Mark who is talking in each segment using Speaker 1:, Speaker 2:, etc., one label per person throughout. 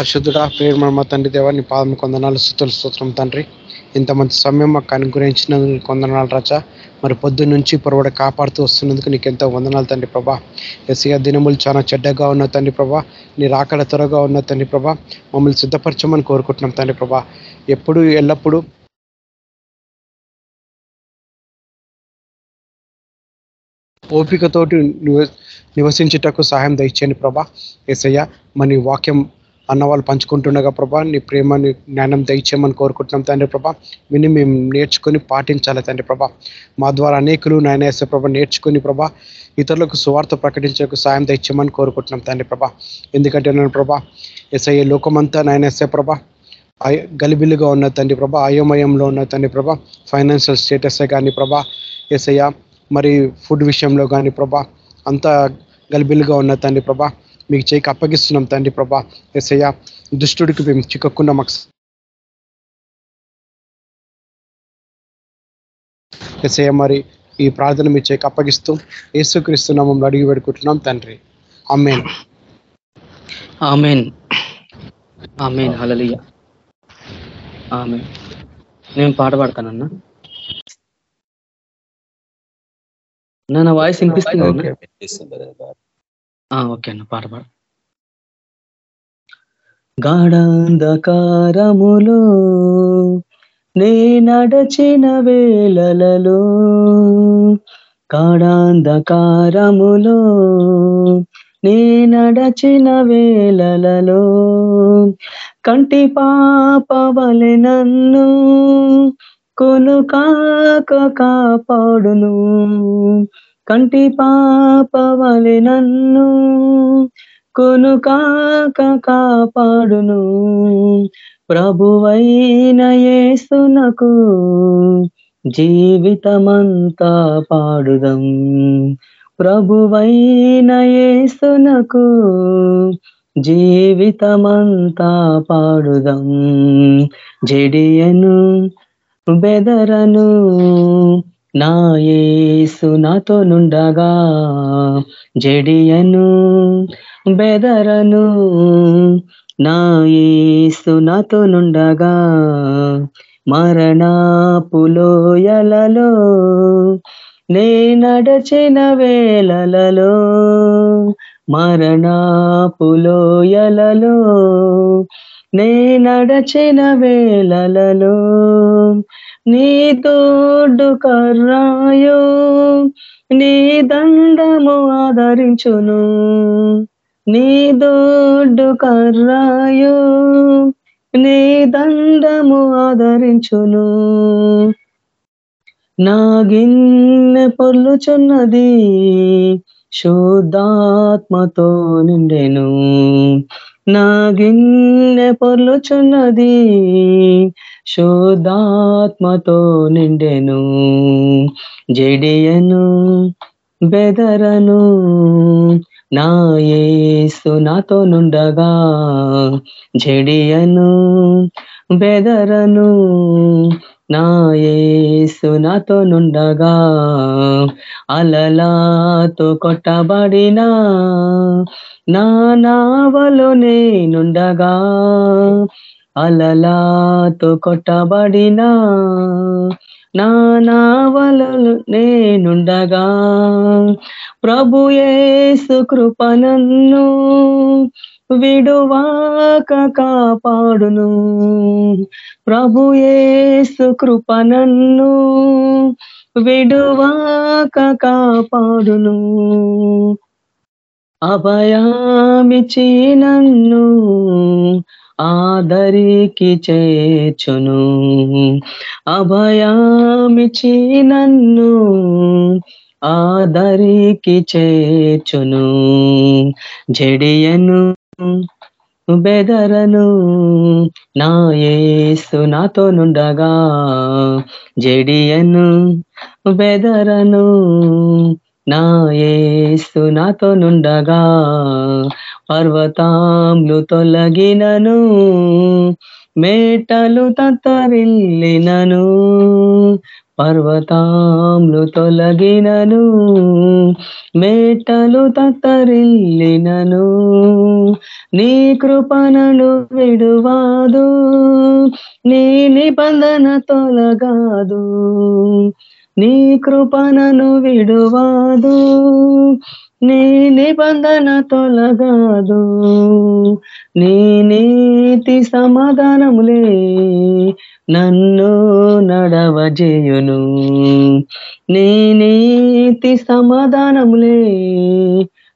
Speaker 1: పరిశుద్ధుడా ప్రేమ తండ్రి దేవాన్ని పాదం కొందనాలు స్థుతులు స్తోత్రం తండ్రి. ఇంత మంచి సమయం మాకు అనుగ్రహించినందుకు కొందనాలు రచ మరి పొద్దు నుంచి పొరవడ కాపాడుతూ వస్తున్నందుకు నీకు ఎంతో వందనాలు తండ్రి ప్రభా. ఎస్ఐ దినములు చాలా చెడ్డగా ఉన్న తండ్రి ప్రభా. నీ రాకడ త్వరగా ఉన్న తండ్రి ప్రభా. మమ్మల్ని సిద్ధపరచమని కోరుకుంటున్నాం తండ్రి ప్రభా. ఎప్పుడు ఎల్లప్పుడూ ఓపికతోటి నివసించుటకు సహాయం దయచేయండి ప్రభా. ఎసయ్య మరి వాక్యం అన్న వాళ్ళు పంచుకుంటుండగా ప్రభా నీ ప్రేమని జ్ఞానం దయచేయమని కోరుకుంటున్నాం తండ్రి ప్రభా. విని మేము నేర్చుకొని పాటించాలి తండ్రి ప్రభా. మా ద్వారా అనేకులు నాయన వేసే ప్రభా నేర్చుకుని ప్రభా ఇతరులకు సువార్త ప్రకటించే సాయం దయచేయమని కోరుకుంటున్నాం తండ్రి ప్రభా. ఎందుకంటే నేను ప్రభా ఎస్ఐ లోకమంతా నాయన ఎస్ఐ ప్రభా గలిబిలుగా ఉన్న తండ్రి ప్రభా అయోమయంలో ఉన్న తండ్రి ప్రభా ఫైనాన్షియల్ స్టేటస్ కానీ ప్రభా ఎస్ఐ మరి ఫుడ్ విషయంలో కానీ ప్రభా అంతా గలిబిలుగా ఉన్న తండ్రి ప్రభా మీకు చేయికి అప్పగిస్తున్నాం తండ్రి ప్రభా. ఎస్ఐ దుష్టుడికి మేము చిక్కకుండా మాకు. ఎస్ఐ మరి ఈ ప్రార్థన మీ చేయికి అప్పగిస్తూ యేసుక్రీస్తున్నామని అడిగి పెడుకుంటున్నాం తండ్రి. Amen
Speaker 2: amen. Amen. Hallelujah amen. నేను పాట పాడతానన్నా? నా వాయిస్ వినిపిస్తుంది. ఓకే అన్న పాట పాడు. గాఢాంధకారములో నే నడచిన వేళలలో గాఢాంధకారములో నే నడచిన వేళలలో కంటి పాపవలె నన్ను కొను కాక కాపాడును. కంటి పాపవలి నన్ను కొను కాక కాపాడును. ప్రభువైన యేసునకు జీవితమంతా పాడుదం. ప్రభువైన యేసునకు జీవితమంతా పాడుదం. జడియను బెదరను నా యేసు నాతో నుండగా జడియను బెదరను. నా యేసు నాతో నుండగా మరణాపులోయలలో నే నడచిన వేళలలో మరణాపులోయలలో నే నడచిన వేళలలో నీ తోడు కర్రాయో నీ దండము ఆదరించును. నీ దోడ్డు కర్రాయో నీ దండము ఆదరించును. నా గిన్నె పొల్లుచున్నది శుద్ధాత్మతో నిండెను. నా గిన్నె పొర్లుచున్నది శుద్ధాత్మతో నిండెను. జడియను బెదరను నా ఏసు నాతో నుండగా. జడియను బెదరను నా యేసు నాతో నుండగా అలలాతో కొట్టబడినా నా నావలో నేనుండగా అలలాతో కొట్టబడినా నా నావలలో నేనుండగా ప్రభుయేసు కృపనన్ను విడువాక కాపాడును. ప్రభుయేసు కృపనన్ను విడువాక కాపాడును. అభయామిచి నన్ను ఆదరికి చేచును అభయామిచి నన్ను ఆదరికి చేచును జడియను బెదరను నా యేసు నాతో నుండగా. జడియను బెదరను నా యేసు నాతో నుండగా పర్వతాంలు తొలగినను మేటలు తత్తరిల్లినను పర్వతాంలు తొలగినను మేటలు తత్తరిల్లినను. నీ కృపణలు విడువాదు నీ నిబంధన తొలగాదు. నీ కృపణను విడువాదు నీ నిబంధన తొలగాదు నీ నీతి సమాధానములే నన్ను నడవజేయును. నీ నీతి సమాధానములే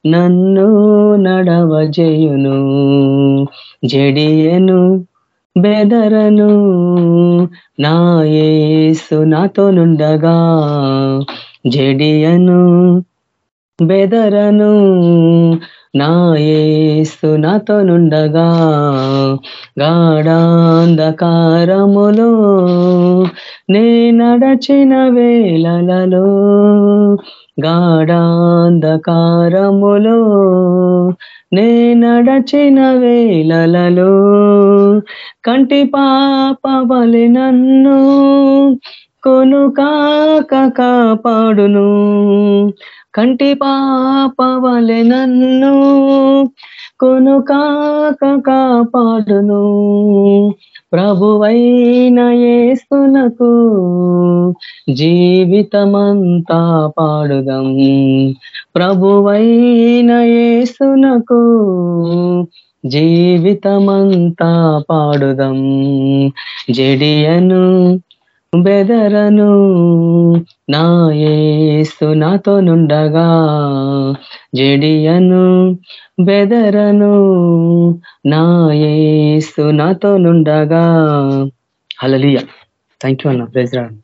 Speaker 2: నన్ను నడవజేయును. జడియను బెదరను నా యేసు నాతో నుండగా జడియను బెదరను నా యేసు నాతో గాఢాంధకారములో నే నడచిన వేళలలో గాఢాంధకారములో నే నడచిన వేళలలో కంటి పాపవలి నన్ను కొను కాక కాపాడును. కంటి పాపవలె నన్ను కొను కాక కాపాడును. ప్రభువైన ఏస్తునకు జీవితమంతా పాడుదం. ప్రభువైన యేసునకు జీవితమంతా పాడుదం. జడియను బెదరను నా యేసు నాతో నుండగా జడియను బెదరను నా యేసు నాతో నుండగా. హలలియ థ్యాంక్ యూ అన్న. Praise Lord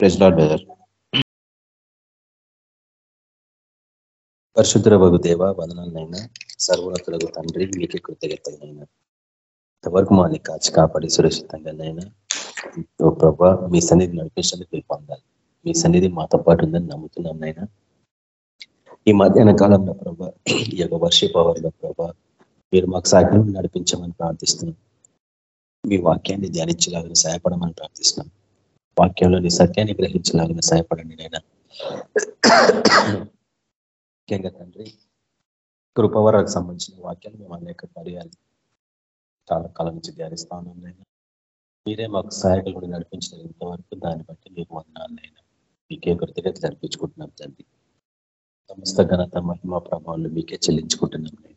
Speaker 3: praise Lord brother పరిశుద్ధ వగు దేవ వదనాలనైనా సర్వోన్నతులకు తండ్రి మీకే కృతజ్ఞతలైనా ఇంతవరకు మాని కాచి కాపాడి సురక్షితంగా నైనా ఓ ప్రభా మీ సన్నిధి నడిపించడానికి మీరు పొందాలి. మీ సన్నిధి మాతో పాటు ఉందని నమ్ముతున్నాం నైనా. ఈ మధ్యాహ్న కాలంలో ప్రభా ఈ యొక్క వర్షపవర్లో ప్రభా మీరు మాకు సాగ్యం నడిపించమని ప్రార్థిస్తున్నాం. మీ వాక్యాన్ని ధ్యానించలాగిన సహాయపడమని ప్రార్థిస్తున్నాం. వాక్యంలోని సత్యాన్ని గ్రహించలాగిన సహాయపడండి నైనా. ముఖ్యంగా తండ్రి కృపవరాలకు సంబంధించిన వాక్యాలు మేము అనేక పర్యాలు చాలా కాలం నుంచి ధ్యానిస్తా ఉన్నాం మీరే మాకు సహాయకులు కూడా నడిపించిన ఇంతవరకు. దాన్ని బట్టి మీకు వందనాలైనా. మీకే కృతజ్ఞత జరిపించుకుంటున్నాం తండ్రి. సమస్త ఘనత మహిమ ప్రభావాలు మీకే చెల్లించుకుంటున్నాం నేను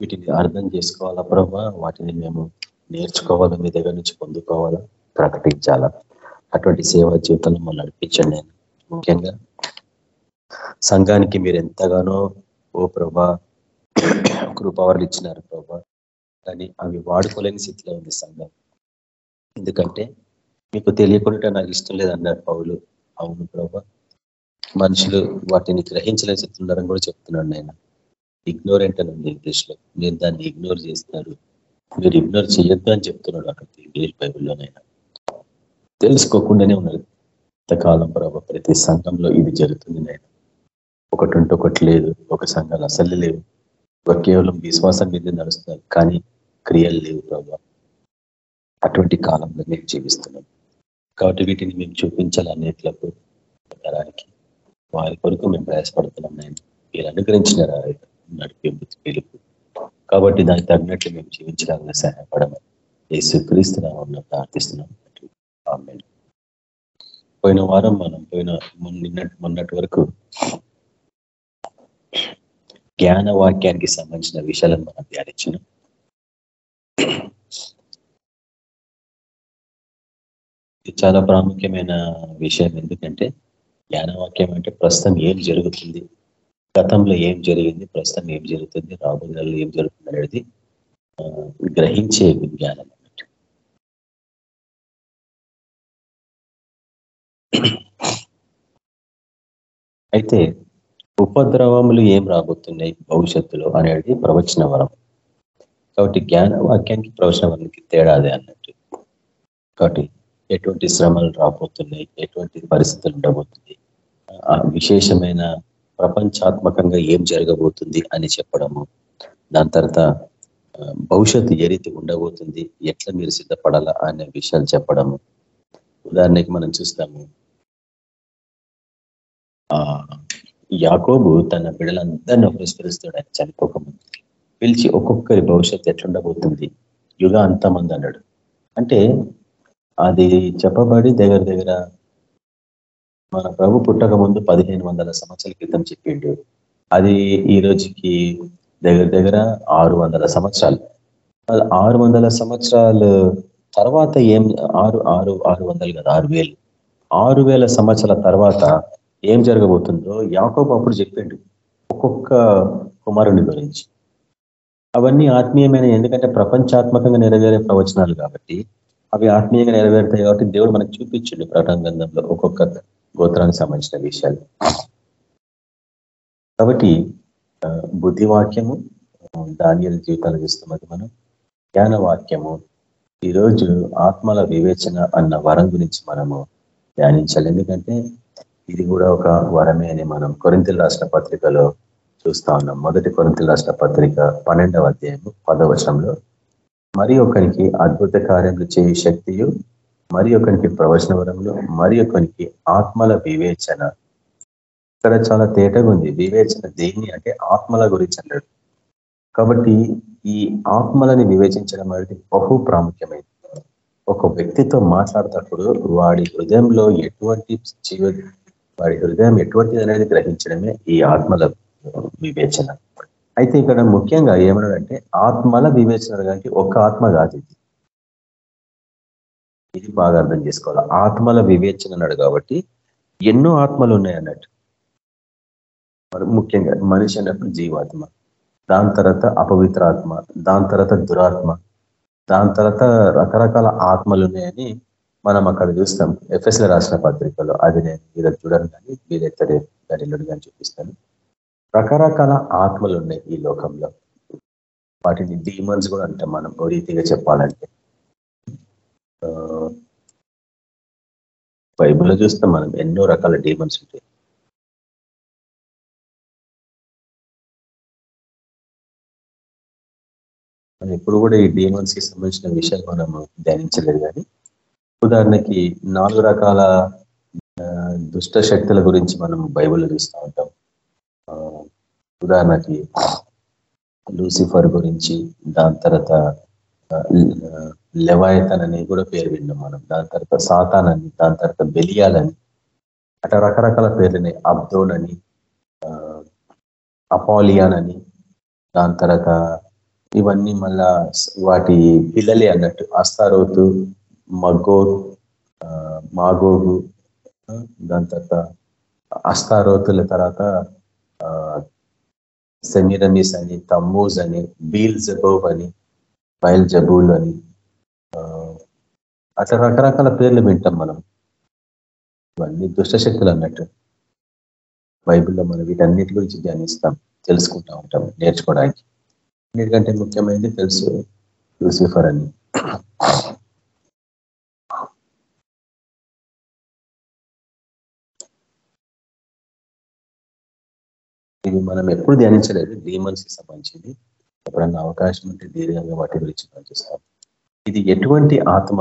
Speaker 3: వీటిని అర్థం చేసుకోవాలా ప్రభా? వాటిని మేము నేర్చుకోవాలా? మీ దగ్గర నుంచి పొందుకోవాలా? ప్రకటించాలా? అటువంటి సేవా జీవితంలో మమ్మల్ని నడిపించండి నేను ముఖ్యంగా సంఘానికి మీరు ఎంతగానో ఓ ప్రభా కృపావరలు ఇచ్చినారు ప్రభా. కానీ అవి వాడుకోలేని స్థితిలో ఉంది సంఘం. ఎందుకంటే మీకు తెలియకుండా నాకు ఇష్టం లేదన్నారు పౌలు. అవును ప్రభా. మనుషులు వాటిని గ్రహించలేని స్థితిలో ఉన్నారని కూడా చెప్తున్నాడు నేను ఇగ్నోరెంట్ అని ఉంది ఇంగ్లీష్లో మీరు దాన్ని ఇగ్నోర్ చేస్తున్నారు. మీరు ఇగ్నోర్ చేయొద్దు అని చెప్తున్నాడు అక్కడ ఇంగ్లీష్ బైబుల్లోనైనా. తెలుసుకోకుండానే ఉన్నారు ఇంతకాలం ప్రభావ ప్రతి సంఘంలో ఇది జరుగుతుంది నేను ఒకటి ఉంటే ఒకటి లేదు. ఒక సంఘాలు అసలు లేవు. కేవలం విశ్వాసం మీద నడుస్తున్నారు కానీ క్రియలు లేవు ప్రభావ అటువంటి కాలంలో మేము జీవిస్తున్నాం. కాబట్టి వీటిని మేము చూపించాలి అనేట్లకు తరానికి వారి కొరకు మేము ప్రయాసపడుతున్నాం. నేను మీరు అనుగ్రహించిన నడిపింపు పిలుపు. కాబట్టి దానికి తగినట్లు మేము జీవించడానికి సహాయపడమని యేసుక్రీస్తున్నామని ప్రార్థిస్తున్నాం. పోయిన వారం మనం పోయిన నిన్నటి మొన్నటి వరకు జ్ఞాన వాక్యానికి సంబంధించిన విషయాలను మనం ధ్యానించినాం. ఇది చాలా ప్రాముఖ్యమైన విషయం. ఎందుకంటే జ్ఞానవాక్యం అంటే ప్రస్తుతం ఏం జరుగుతుంది? గతంలో ఏం జరిగింది? ప్రస్తుతం ఏం జరుగుతుంది? రాబోయేలో ఏం జరుగుతుంది అనేది గ్రహించే విజ్ఞానం అన్నట్టు. అయితే ఉపద్రవములు ఏం రాబోతున్నాయి భవిష్యత్తులో అనేది ప్రవచన వరం కాబట్టి జ్ఞాన వాక్యానికి ప్రవచన వరానికి తేడా అన్నట్టు. కాబట్టి ఎటువంటి శ్రమలు రాబోతున్నాయి ఎటువంటి పరిస్థితులు ఉండబోతుంది ఆ విశేషమైన ప్రపంచాత్మకంగా ఏం జరగబోతుంది అని చెప్పడము. దాని తర్వాత భవిష్యత్తు ఏ రీతి ఉండబోతుంది ఎట్లా మీరు సిద్ధపడాలా అనే విషయాలు చెప్పడము. ఉదాహరణకి మనం చూస్తాము. ఆ యాకోబు తన బిడలందరినీ పురస్కరిస్తాడు ఆయన చనిపోకముందు పిలిచి ఒక్కొక్కరి భవిష్యత్తు ఎట్లుండబోతుంది? యుగ అంతమంది అన్నాడు. అంటే అది చెప్పబడి దగ్గర దగ్గర మన ప్రభు పుట్టక ముందు పదిహేను వందల సంవత్సరాల క్రితం చెప్పిండు. అది ఈ రోజుకి దగ్గర దగ్గర ఆరు వందల సంవత్సరాలు. ఆరు వందల సంవత్సరాలు తర్వాత ఏం ఆరు ఆరు ఆరు వందలు కదా ఆరు వేలు. ఆరు వేల సంవత్సరాల తర్వాత ఏం జరగబోతుందో యాకోబు అప్పుడు చెప్పాడు ఒక్కొక్క కుమారుని గురించి. అవన్నీ ఆత్మీయమైన ఎందుకంటే ప్రపంచాత్మకంగా నెరవేరే ప్రవచనాలు కాబట్టి అవి ఆత్మీయంగా నెరవేరుతాయి కాబట్టి దేవుడు మనకు చూపించండి ప్రకటన గంధంలో ఒక్కొక్క గోత్రానికి సంబంధించిన విషయాలు. కాబట్టి బుద్ధివాక్యము ధాన్యాల జీవితాలు చూస్తున్నది మనం. జ్ఞాన వాక్యము ఈరోజు ఆత్మల వివేచన అన్న వరం గురించి మనము ధ్యానించాలి. ఎందుకంటే ఇది కూడా ఒక వరమే అని మనం కొరింతల రాష్ట్ర పత్రికలో చూస్తా ఉన్నాం. మొదటి కొరింతల రాసిన పత్రిక పన్నెండవ అధ్యాయము పదవచనంలో మరి ఒకరికి అద్భుత కార్యములు చేయ శక్తియు మరి ఒకరికి ప్రవచన వరములు మరి ఒకరికి ఆత్మల వివేచన. ఇక్కడ చాలా తేటగా ఉంది. వివేచన దేన్ని అంటే ఆత్మల గురించి అన్నాడు కాబట్టి ఈ ఆత్మలని వివేచించడం అనేది బహు ప్రాముఖ్యమైనది. ఒక వ్యక్తితో మాట్లాడేటప్పుడు వాడి హృదయంలో ఎటువంటి వాడి హృదయం ఎటువంటిది అనేది గ్రహించడమే ఈ ఆత్మల వివేచన. అయితే ఇక్కడ ముఖ్యంగా ఏమన్నాడంటే ఆత్మల వివేచన కానీ ఒక్క ఆత్మ కాదు ఇది. ఇది బాగా అర్థం చేసుకోవాలి. ఆత్మల వివేచన అన్నాడు కాబట్టి ఎన్నో ఆత్మలు ఉన్నాయి అన్నట్టు. ముఖ్యంగా మనిషి అన్నప్పుడు జీవాత్మ దాని తర్వాత అపవిత్ర ఆత్మ దాని తర్వాత దురాత్మ దాని తర్వాత రకరకాల ఆత్మలు ఉన్నాయని మనం అక్కడ చూస్తాం ఎఫ్ఎస్ల రాసిన పత్రికలో అది నేను మీరు చూడను కానీ మీరైతే దానిలో కానీ చూపిస్తాను. రకరకాల ఆత్మలు ఉన్నాయి ఈ లోకంలో. వాటిని డీమన్స్ కూడా అంటాం మనం ఓ రీతిగా చెప్పాలంటే. బైబుల్లో చూస్తాం మనం ఎన్నో రకాల డీమన్స్ ఉంటాయి. ఎప్పుడు కూడా ఈ డీమన్స్కి సంబంధించిన విషయాలు మనం ధ్యానించలేదు కానీ ఉదాహరణకి నాలుగు రకాల దుష్ట శక్తుల గురించి మనం బైబిల్లో చూస్తూ ఉంటాం. ఉదాహరణకి లూసిఫర్ గురించి దాని తర్వాత లెవాయతన్ అని కూడా పేరు విన్నాం మనం. దాని తర్వాత సాతాన్ అని దాని తర్వాత బెలియాలని అట్లా రకరకాల పేర్లున్నాయి అబ్దోన్ అని అపాలియాన్ అని దాని తర్వాత ఇవన్నీ మళ్ళా వాటి పిల్లలే అన్నట్టు అస్తారోతు మగో మాగోగు దాని తర్వాత అస్తారోతుల తర్వాత సెమిరనిస్ అని తమ్మూజ్ అని బీల్ జబోబ్ అని బయల్ జబూల్ అని అట్లా రకరకాల పేర్లు వింటాం మనం. ఇవన్నీ దుష్టశక్తులు అన్నట్టు. బైబిల్లో మనం వీటన్నిటి గురించి ధ్యానిస్తాం తెలుసుకుంటా ఉంటాం నేర్చుకోవడానికి. అన్నిటికంటే ముఖ్యమైనది తెలుసు లూసిఫర్ అని. ఇవి మనం ఎప్పుడు ధ్యానించలేదు. డీమన్స్కి సంబంధించింది. ఎప్పుడన్నా అవకాశం ఉంటే దీర్ఘంగా వాటి గురించి పనిచేస్తాం. ఇది ఎటువంటి ఆత్మ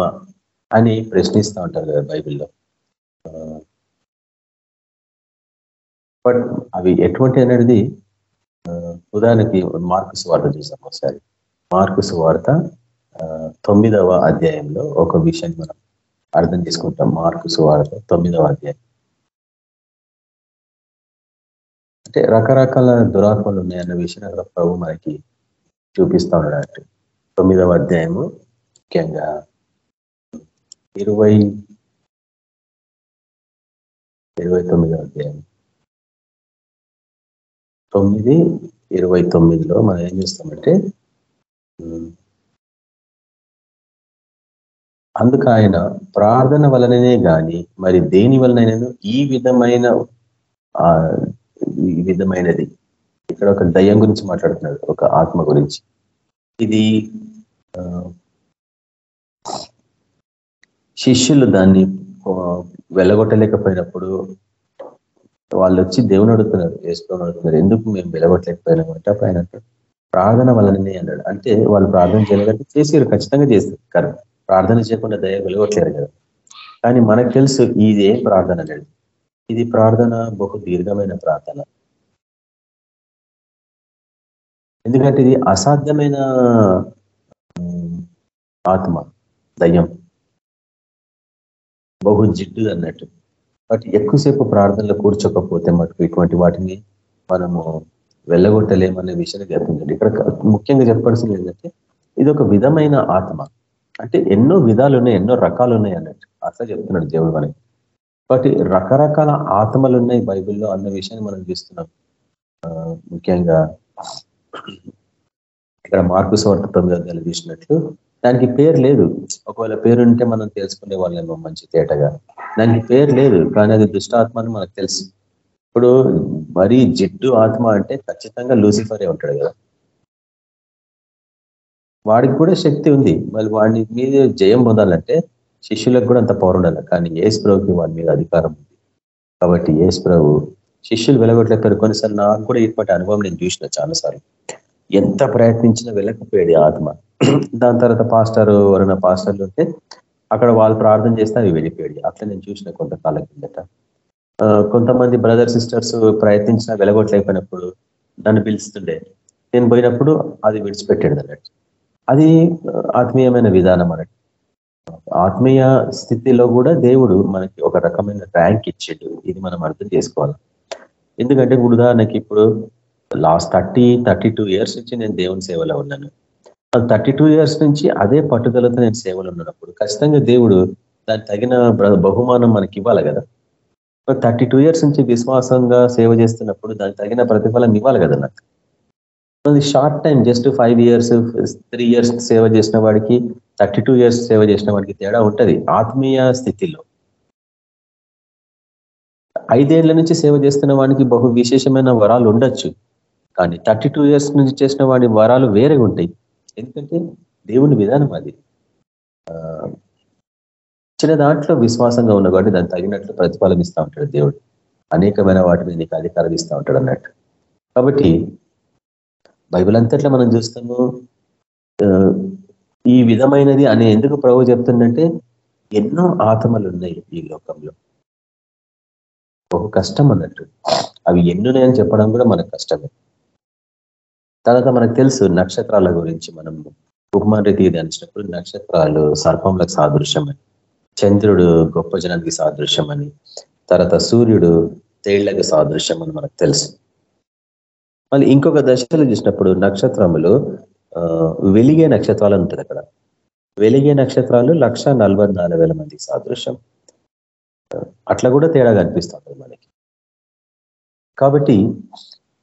Speaker 3: అని ప్రశ్నిస్తూ ఉంటారు కదా బైబిల్లో. బట్ అవి ఎటువంటి అనేది ఉదాహరణకి మార్కుస్ వార్త చూసాం ఒకసారి. మార్కుస్ వార్త తొమ్మిదవ అధ్యాయంలో ఒక విషయాన్ని మనం అర్థం చేసుకుంటాం. మార్కుస్ వార్త తొమ్మిదవ అధ్యాయం. అంటే రకరకాల దురాత్మలు ఉన్నాయన్న విషయం అక్కడ ప్రభు మనకి చూపిస్తా ఉన్నాడు. తొమ్మిదవ అధ్యాయము ముఖ్యంగా ఇరవై ఇరవై తొమ్మిదవ అధ్యాయం. తొమ్మిది ఇరవై తొమ్మిదిలో మనం ఏం చేస్తామంటే అందుకు ఆయన ప్రార్థన వలననే కానీ మరి దేని వలనైనా ఈ విధమైన విధమైనది. ఇక్కడ ఒక దయ్యం గురించి మాట్లాడుతున్నాడు ఒక ఆత్మ గురించి. ఇది శిష్యులు దాన్ని వెళ్ళగొట్టలేకపోయినప్పుడు వాళ్ళు వచ్చి దేవుని అడుగుతున్నారు వేసుకొని అడుగుతున్నారు ఎందుకు మేము వెలగొట్టలేకపోయినామంటే అప్పుడు ఆయన ప్రార్థన వలననే అన్నాడు. అంటే వాళ్ళు ప్రార్థన చేయలేదంటే చేసారు ఖచ్చితంగా చేస్తారు కానీ ప్రార్థన చేయకుండా దయ వెలగొట్టలేరు కదా. కానీ మనకు తెలుసు ఇది ప్రార్థన అనేది. ఇది ప్రార్థన బహు దీర్ఘమైన ప్రార్థన. ఎందుకంటే ఇది అసాధ్యమైన ఆత్మ దయ్యం. బహు జిడ్డు అన్నట్టు. బట్ ఎక్కువసేపు ప్రార్థనలో కూర్చోకపోతే మటుకు ఇటువంటి వాటిని మనము వెళ్ళగొట్టలేమనే విషయాన్ని చెప్తుంది ఇక్కడ ముఖ్యంగా చెప్పాల్సింది ఏంటంటే ఇది ఒక విధమైన ఆత్మ. అంటే ఎన్నో విధాలు ఉన్నాయి ఎన్నో రకాలు ఉన్నాయి అన్నట్టు. అట్లా చెప్తున్నాడు దేవుడు మనకి. కాబట్టి రకరకాల ఆత్మలు ఉన్నాయి బైబిల్లో అన్న విషయాన్ని మనం చూస్తున్నాం. ముఖ్యంగా ఇక్కడ మార్పు స్వార్థ తొమ్మిది చూసినట్లు దానికి పేరు లేదు. ఒకవేళ పేరుంటే మనం తెలుసుకునే వాళ్ళేమో మంచి తేటగా. దానికి పేరు లేదు. కానీ అది దుష్టాత్మ అని మనకు తెలుసు. ఇప్పుడు మరీ జిడ్డు ఆత్మ అంటే ఖచ్చితంగా లూసిఫరే ఉంటాడు కదా. వాడికి కూడా శక్తి ఉంది. మళ్ళీ వాడిని మీద జయం పొందాలంటే శిష్యులకు కూడా అంత పవర్ ఉండాలి. కానీ ఏసు ప్రభుకి వాడి మీద అధికారం ఉంది. కాబట్టి ఏసు ప్రభు శిష్యులు వెలగొట్టలేకపోయారు కొన్నిసార్లు నాకు కూడా ఇటువంటి అనుభవం నేను చూసిన చాలాసార్లు. ఎంత ప్రయత్నించినా వెళ్ళకపోయాడు ఆత్మ. దాని తర్వాత పాస్టర్ ఎవరైనా పాస్టర్లు ఉంటే అక్కడ వాళ్ళు ప్రార్థన చేస్తే అవి వెళ్ళిపోయాడు అట్లా నేను చూసిన కొంతకాలం కిందట. కొంతమంది బ్రదర్ సిస్టర్స్ ప్రయత్నించినా వెలగొట్టలేకపోయినప్పుడు నన్ను పిలుస్తుండే. నేను పోయినప్పుడు అది విడిచిపెట్టాడు అన్నట్టు. అది ఆత్మీయమైన విధానం అన్నట్టు. ఆత్మీయ స్థితిలో కూడా దేవుడు మనకి ఒక రకమైన ర్యాంక్ ఇచ్చాడు. ఇది మనం అర్థం చేసుకోవాలి. ఎందుకంటే ఉదాహరణకి ఇప్పుడు last thirty thirty two years నుంచి నేను దేవుని సేవలో ఉన్నాను. థర్టీ టూ ఇయర్స్ నుంచి అదే పట్టుదలతో నేను సేవలు ఉన్నప్పుడు ఖచ్చితంగా దేవుడు దాని తగిన బహుమానం మనకి ఇవ్వాలి కదా. థర్టీ టూ ఇయర్స్ నుంచి విశ్వాసంగా సేవ చేస్తున్నప్పుడు దానికి తగిన ప్రతిఫలం ఇవ్వాలి కదా నాకు. అది short time just five years three years సేవ చేసిన వాడికి థర్టీ టూ ఇయర్స్ సేవ చేసిన వాడికి తేడా ఉంటుంది. ఆత్మీయ స్థితిలో. ఐదేళ్ళ నుంచి సేవ చేస్తున్న వాడికి బహు విశేషమైన వరాలు ఉండొచ్చు. కానీ థర్టీ టూ ఇయర్స్ నుంచి చేసిన వాడి వరాలు వేరే ఉంటాయి. ఎందుకంటే దేవుని విధానం అది. చిన్న దాంట్లో విశ్వాసంగా ఉన్న కాబట్టి దాన్ని తగినట్లు ప్రతిఫలం ఇస్తూ ఉంటాడు దేవుడు. అనేకమైన వాటి మీద నీకు అధికారం ఇస్తూ ఉంటాడు అన్నట్టు. కాబట్టి బైబిల్ అంతట్లో మనం చూస్తాము ఈ విధమైనది అని ఎందుకు ప్రభు చెప్తుందంటే ఎన్నో ఆత్మలు ఉన్నాయి ఈ లోకంలో. బహు కష్టం అన్నట్టు. అవి ఎన్నున్నాయని చెప్పడం కూడా మనకు కష్టమే. తర్వాత మనకు తెలుసు నక్షత్రాల గురించి మనం ఉపమాన రీతి ధ్యానించినప్పుడు నక్షత్రాలు సర్పంలకు సాదృశ్యమని చంద్రుడు గొప్ప జనానికి సాదృశ్యమని తర్వాత సూర్యుడు తేళ్ళకు సాదృశ్యం అని మనకు తెలుసు. మళ్ళీ ఇంకొక దశలో చూసినప్పుడు నక్షత్రములు వెలిగే నక్షత్రాలు ఉంటుంది అక్కడ. వెలిగే నక్షత్రాలు లక్ష మందికి సాదృశ్యం. అట్లా కూడా తేడా కనిపిస్తుంది మనకి. కాబట్టి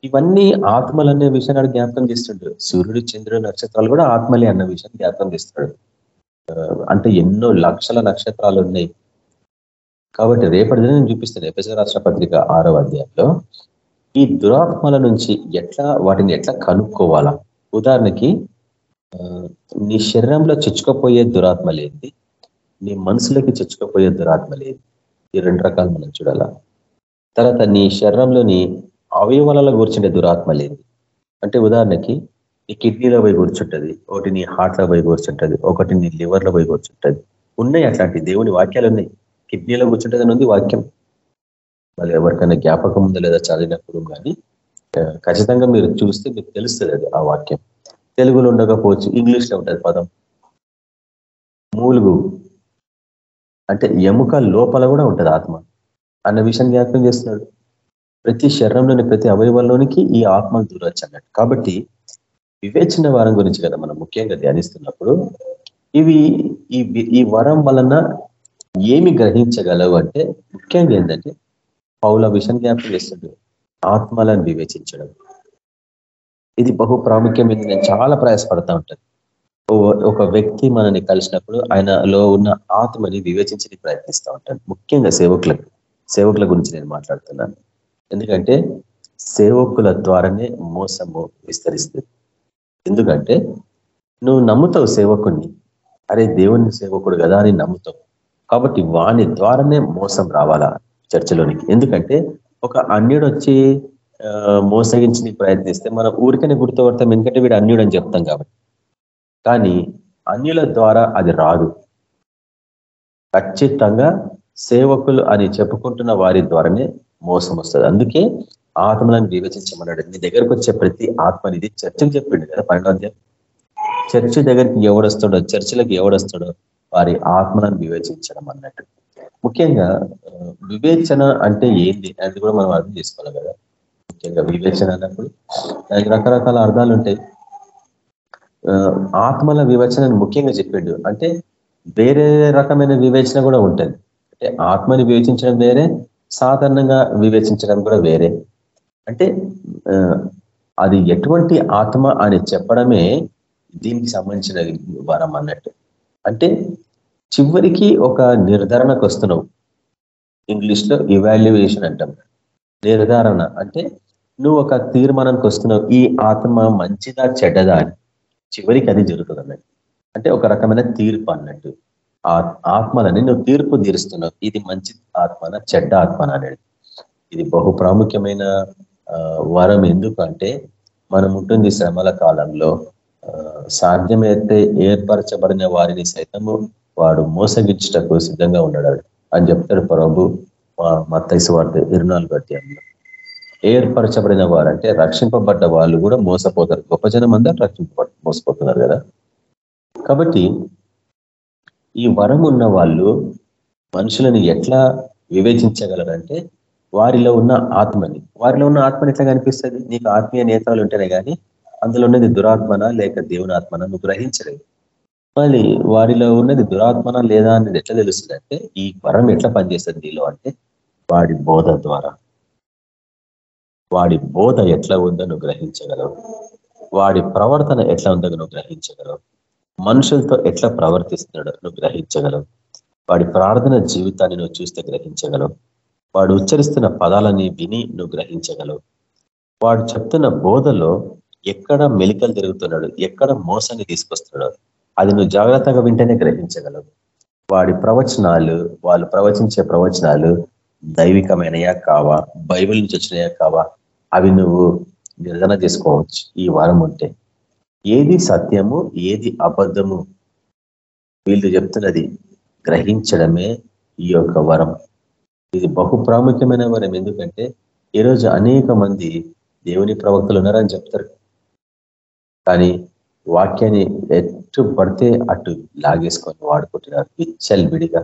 Speaker 3: ఇవన్నీ ఆత్మలు అనే విషయాన్ని జ్ఞాపకం చేస్తుంటాడు సూర్యుడు చంద్రుడు నక్షత్రాలు కూడా ఆత్మలే అన్న విషయాన్ని జ్ఞాపకం చేస్తున్నాడు అంటే ఎన్నో లక్షల నక్షత్రాలు ఉన్నాయి. కాబట్టి రేపటి దిన నేను చూపిస్తాను. ఎపిస రాష్ట్ర పత్రిక ఆరో అధ్యాయంలో ఈ దురాత్మల నుంచి ఎట్లా వాటిని ఎట్లా కనుక్కోవాలా? ఉదాహరణకి నీ శరీరంలో చొచ్చుకపోయే దురాత్మలేది నీ మనసులోకి చొచ్చుకపోయే దురాత్మలేది ఈ రెండు రకాలు మనం చూడాలా? తర్వాత నీ శరీరంలోని అవయవాలలో కూర్చుండే దురాత్మ లేని అంటే ఉదాహరణకి నీ కిడ్నీలో పోయి కూర్చుంటుంది ఒకటి నీ హార్ట్లో పోయి కూర్చుంటుంది ఒకటి నీ లివర్లో పోయి కూర్చుంటుంది. ఉన్నాయి అట్లాంటి దేవుని వాక్యాలు ఉన్నాయి. కిడ్నీలో కూర్చుంటుంది ఉంది వాక్యం. మళ్ళీ ఎవరికైనా జ్ఞాపకం ఉందో లేదా చదివినప్పుడు కానీ ఖచ్చితంగా మీరు చూస్తే మీకు తెలుస్తుంది అది ఆ వాక్యం. తెలుగులో ఉండకపోవచ్చు ఇంగ్లీష్లో ఉంటుంది పదం. మూలుగు. అంటే ఎముక లోపల కూడా ఉంటుంది ఆత్మ అన్న విషయం జ్ఞాపకం చేస్తున్నాడు. ప్రతి శరీరంలోని ప్రతి అవయవంలోనికి ఈ ఆత్మలు దూరొచ్చు అన్నట్టు. కాబట్టి వివేచన వరం గురించి కదా మనం ముఖ్యంగా ధ్యానిస్తున్నప్పుడు ఇవి ఈ వరం వలన ఏమి గ్రహించగలవు అంటే ముఖ్యంగా ఏంటంటే పౌల విషయం జ్ఞాపకం చేస్తుంది ఆత్మలను వివేచించడం. ఇది బహు ప్రాముఖ్యమైనది. నేను చాలా ప్రయాసపడతా ఉంటాను. ఒక వ్యక్తి మనని కలిసినప్పుడు ఆయనలో ఉన్న ఆత్మని వివేచించడానికి ప్రయత్నిస్తూ ఉంటాను ముఖ్యంగా సేవకులకు. సేవకుల గురించి నేను మాట్లాడుతున్నాను. ఎందుకంటే సేవకుల ద్వారానే మోసము విస్తరిస్తుంది. ఎందుకంటే నువ్వు నమ్ముతావు సేవకుణ్ణి. అరే దేవుని సేవకుడు కదా అని నమ్ముతావు. కాబట్టి వాని ద్వారానే మోసం రావాలా చర్చలోనికి? ఎందుకంటే ఒక అన్యుడు వచ్చి ఆ, మోసగించి ప్రయత్నిస్తే మనం ఊరికనే గుర్తుపడతాం. ఎందుకంటే వీడు అన్యుడు అని చెప్తాం కాబట్టి. కానీ అన్యుల ద్వారా అది రాదు. ఖచ్చితంగా సేవకులు అని చెప్పుకుంటున్న వారి ద్వారానే మోసం వస్తుంది. అందుకే ఆత్మలను వివేచించమన్నాడు. నీ దగ్గరకు వచ్చే ప్రతి ఆత్మని ఇది చర్చకు చెప్పిండు కదా పన్నెండో దగ్గరికి ఎవడు దగ్గరికి ఎవడొస్తాడో చర్చిలకు ఎవడొస్తాడో వారి ఆత్మలను వివేచించడం అన్నట్టు ముఖ్యంగా వివేచన అంటే ఏంది? అది కూడా మనం అర్థం చేసుకోవాలి కదా. ముఖ్యంగా వివేచన అన్నప్పుడు దానికి రకరకాల అర్థాలు ఉంటాయి. ఆత్మల వివేచన ముఖ్యంగా చెప్పాడు. అంటే వేరే రకమైన వివేచన కూడా ఉంటుంది. అంటే ఆత్మని వివేచించడం వేరే సాధారణంగా వివేచించడం కూడా వేరే. అంటే ఆ, అది ఎటువంటి ఆత్మ అని చెప్పడమే దీనికి సంబంధించిన వరం అన్నట్టు. అంటే చివరికి ఒక నిర్ధారణకు వస్తున్నావు ఇంగ్లీష్లో ఇవాల్యుయేషన్ అంటాం. నిర్ధారణ. అంటే నువ్వు ఒక తీర్మానానికి వస్తున్నావు. ఈ ఆత్మ మంచిదా చెడ్డదా అని. చివరికి అది జరుగుతుంది అన్నట్టు అంటే ఒక రకమైన తీర్పు అన్నట్టు. ఆత్మలని నువ్వు తీర్పు తీరుస్తున్నావు. ఇది మంచి ఆత్మన చెడ్డ ఆత్మన అనేది. ఇది బహు ప్రాముఖ్యమైన ఆ, వరం ఎందుకు అంటే మనం ఉంటుంది శ్రమల కాలంలో ఆ, సాధ్యమైతే ఏర్పరచబడిన వారిని సైతము వాడు మోసగించుటకు సిద్ధంగా ఉన్నాడు. అని చెప్తాడు ప్రభు మత్తైసు వార్త ఇరునాలుగు అధ్యాయంలో. ఏర్పరచబడిన వారు అంటే రక్షింపబడ్డ వాళ్ళు కూడా మోసపోతారు. గొప్ప జనం అందరూ రక్షింపబడి మోసపోతున్నారు కదా? కాబట్టి ఈ వరం ఉన్న వాళ్ళు మనుషులను ఎట్లా వివేచించగలరంటే వారిలో ఉన్న ఆత్మని. వారిలో ఉన్న ఆత్మని ఎట్లా కనిపిస్తుంది? నీకు ఆత్మీయ నేత్రాలు ఉంటేనే కానీ అందులో ఉన్నది దురాత్మన లేక దేవుని ఆత్మన నువ్వు గ్రహించలేవు. మళ్ళీ వారిలో ఉన్నది దురాత్మన లేదా అనేది ఎట్లా తెలుస్తుంది అంటే ఈ వరం ఎట్లా పనిచేస్తుంది నీలో అంటే వాడి బోధ ద్వారా. వాడి బోధ ఎట్లా ఉందో నువ్వు గ్రహించగలవు. వాడి ప్రవర్తన ఎట్లా ఉందో నువ్వు గ్రహించగలవు. మనుషులతో ఎట్లా ప్రవర్తిస్తున్నాడో నువ్వు గ్రహించగలవు. వాడి ప్రార్థన జీవితాన్ని నువ్వు చూస్తే గ్రహించగలవు. వాడు ఉచ్చరిస్తున్న పదాలని విని నువ్వు గ్రహించగలవు. వాడు చెప్తున్న బోధలో ఎక్కడ మెలికలు తిరుగుతున్నాడు ఎక్కడ మోసాన్ని తీసుకొస్తున్నాడు అది నువ్వు జాగ్రత్తగా వింటేనే గ్రహించగలవు. వాడి ప్రవచనాలు వాళ్ళు ప్రవచించే ప్రవచనాలు దైవికమైనయా కావా బైబిల్ నుంచి వచ్చినయా కావా అవి నువ్వు నిర్ధారణ చేసుకోవచ్చు ఈ వారం ఉంటే. ఏది సత్యము ఏది అబద్ధము? వీళ్ళు చెప్తున్నది గ్రహించడమే ఈ యొక్క వరం. ఇది బహు ప్రాముఖ్యమైన వరం. ఎందుకంటే ఈరోజు అనేక మంది దేవుని ప్రవక్తలు ఉన్నారని చెప్తారు. కానీ వాక్యాన్ని ఎట్టు పడితే అటు లాగేసుకొని వాడుకుంటున్నారు. విచ్చల్ విడిగా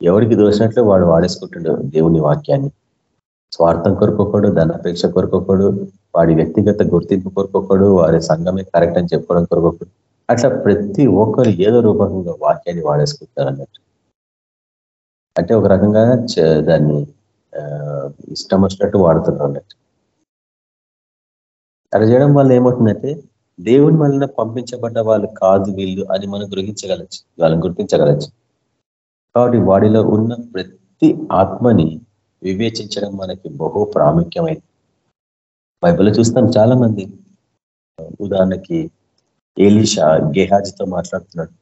Speaker 3: ఎవరికి దోసినట్లు వాడు వాడేసుకుంటుండడు దేవుని వాక్యాన్ని. స్వార్థం కొరుకోకూడదు ధనాపేక్ష కొరుకోకూడదు వాడి వ్యక్తిగత గుర్తింపు కొరకొకడు వారి సంఘమే కరెక్ట్ అని చెప్పుకోవడం కొరుకోకూడదు అట్లా ప్రతి ఒక్కరు ఏదో రూపకంగా వాక్యాన్ని వాడేసుకుంటారు అన్నట్టు. అంటే ఒక రకంగా దాన్ని ఇష్టం వచ్చినట్టు వాడుతున్నారు అన్నట్టు. అలా చేయడం వల్ల ఏమవుతుందంటే దేవుని వలన పంపించబడ్డ వాళ్ళు కాదు వీళ్ళు అని మనం గ్రహించగలచ్చు వాళ్ళని గుర్తించగలచ్చు. కాబట్టి వాడిలో ఉన్న ప్రతి ఆత్మని వివేచించడం మనకి బహు ప్రాముఖ్యమైంది. బైబిల్ చూస్తాం చాలా మంది ఉదాహరణకి ఏలీషా గేహాజితో మాట్లాడుతున్నాడు.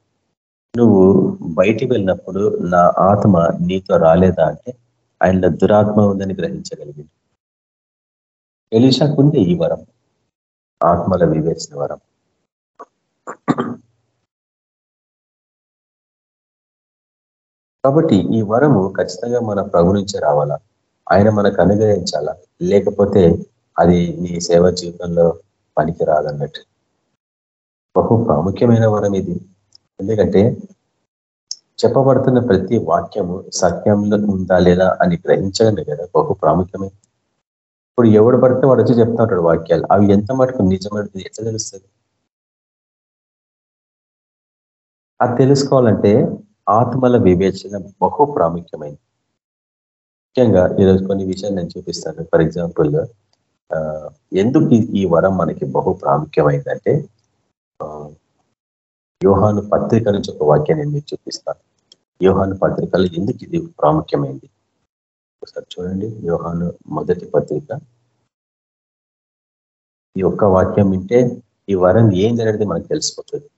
Speaker 3: నువ్వు బయటికి వెళ్ళినప్పుడు నా ఆత్మ నీతో రాలేదా అంటే ఆయనలో దురాత్మ ఉందని గ్రహించగలిగింది. ఎలీషాకుంది ఈ వరం. ఆత్మల వివేచన వరం. కాబట్టి ఈ వరము ఖచ్చితంగా మన ప్రభు నుంచే రావాలా? ఆయన మనకు అనుగ్రహించాలా? లేకపోతే అది నీ సేవ జీవితంలో పనికి రాదన్నట్టు బహు ప్రాముఖ్యమైన వరం ఇది. ఎందుకంటే చెప్పబడుతున్న ప్రతి వాక్యము సత్యంలో ఉందా లేదా అని గ్రహించడమే కదా? బహు ప్రాముఖ్యమే. ఇప్పుడు ఎవడు పడితే వాడు వచ్చి చెప్తా ఉంటాడు వాక్యాలు. అవి ఎంత మటుకు నిజమైనది ఎట్లా తెలుస్తుంది? అది తెలుసుకోవాలంటే ఆత్మల వివేచన బహు ప్రాముఖ్యమైనది. ముఖ్యంగా ఈరోజు కొన్ని విషయాలు నేను చూపిస్తాను. ఫర్ ఎగ్జాంపుల్ ఎందుకు ఈ వరం మనకి బహు ప్రాముఖ్యమైందంటే యోహాను పత్రిక నుంచి ఒక వాక్యాన్ని నేను మీకు చూపిస్తాను. యోహాను పత్రికలో ఎందుకు ఇది ప్రాముఖ్యమైంది? ఒకసారి చూడండి. యోహాను మొదటి పత్రిక. ఈ ఒక్క వాక్యం వింటే ఈ వరం ఏంది అనేది మనకు తెలిసిపోతుంది.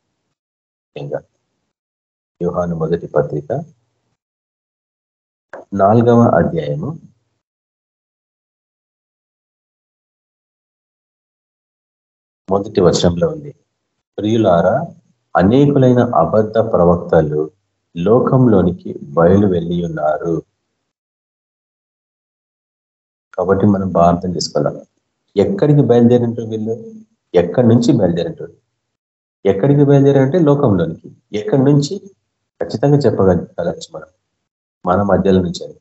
Speaker 3: ముఖ్యంగా యోహాను మొదటి పత్రిక నాలుగవ అధ్యాయము. మొదటి వచనంలో ఉంది. ప్రియులారా అనేకులైన అబద్ధ ప్రవక్తలు లోకంలోనికి బయలు వెళ్ళి ఉన్నారు కాబట్టి మనం బాగా అర్థం చేసుకోవాలి? ఎక్కడికి బయలుదేరింటారు వీళ్ళు? ఎక్కడి నుంచి బయలుదేరింటారు ఎక్కడికి బయలుదేరంటే లోకంలోనికి. ఎక్కడి నుంచి? ఖచ్చితంగా చెప్పగలగచ్చు మనం. మన మధ్యలో నుంచి అది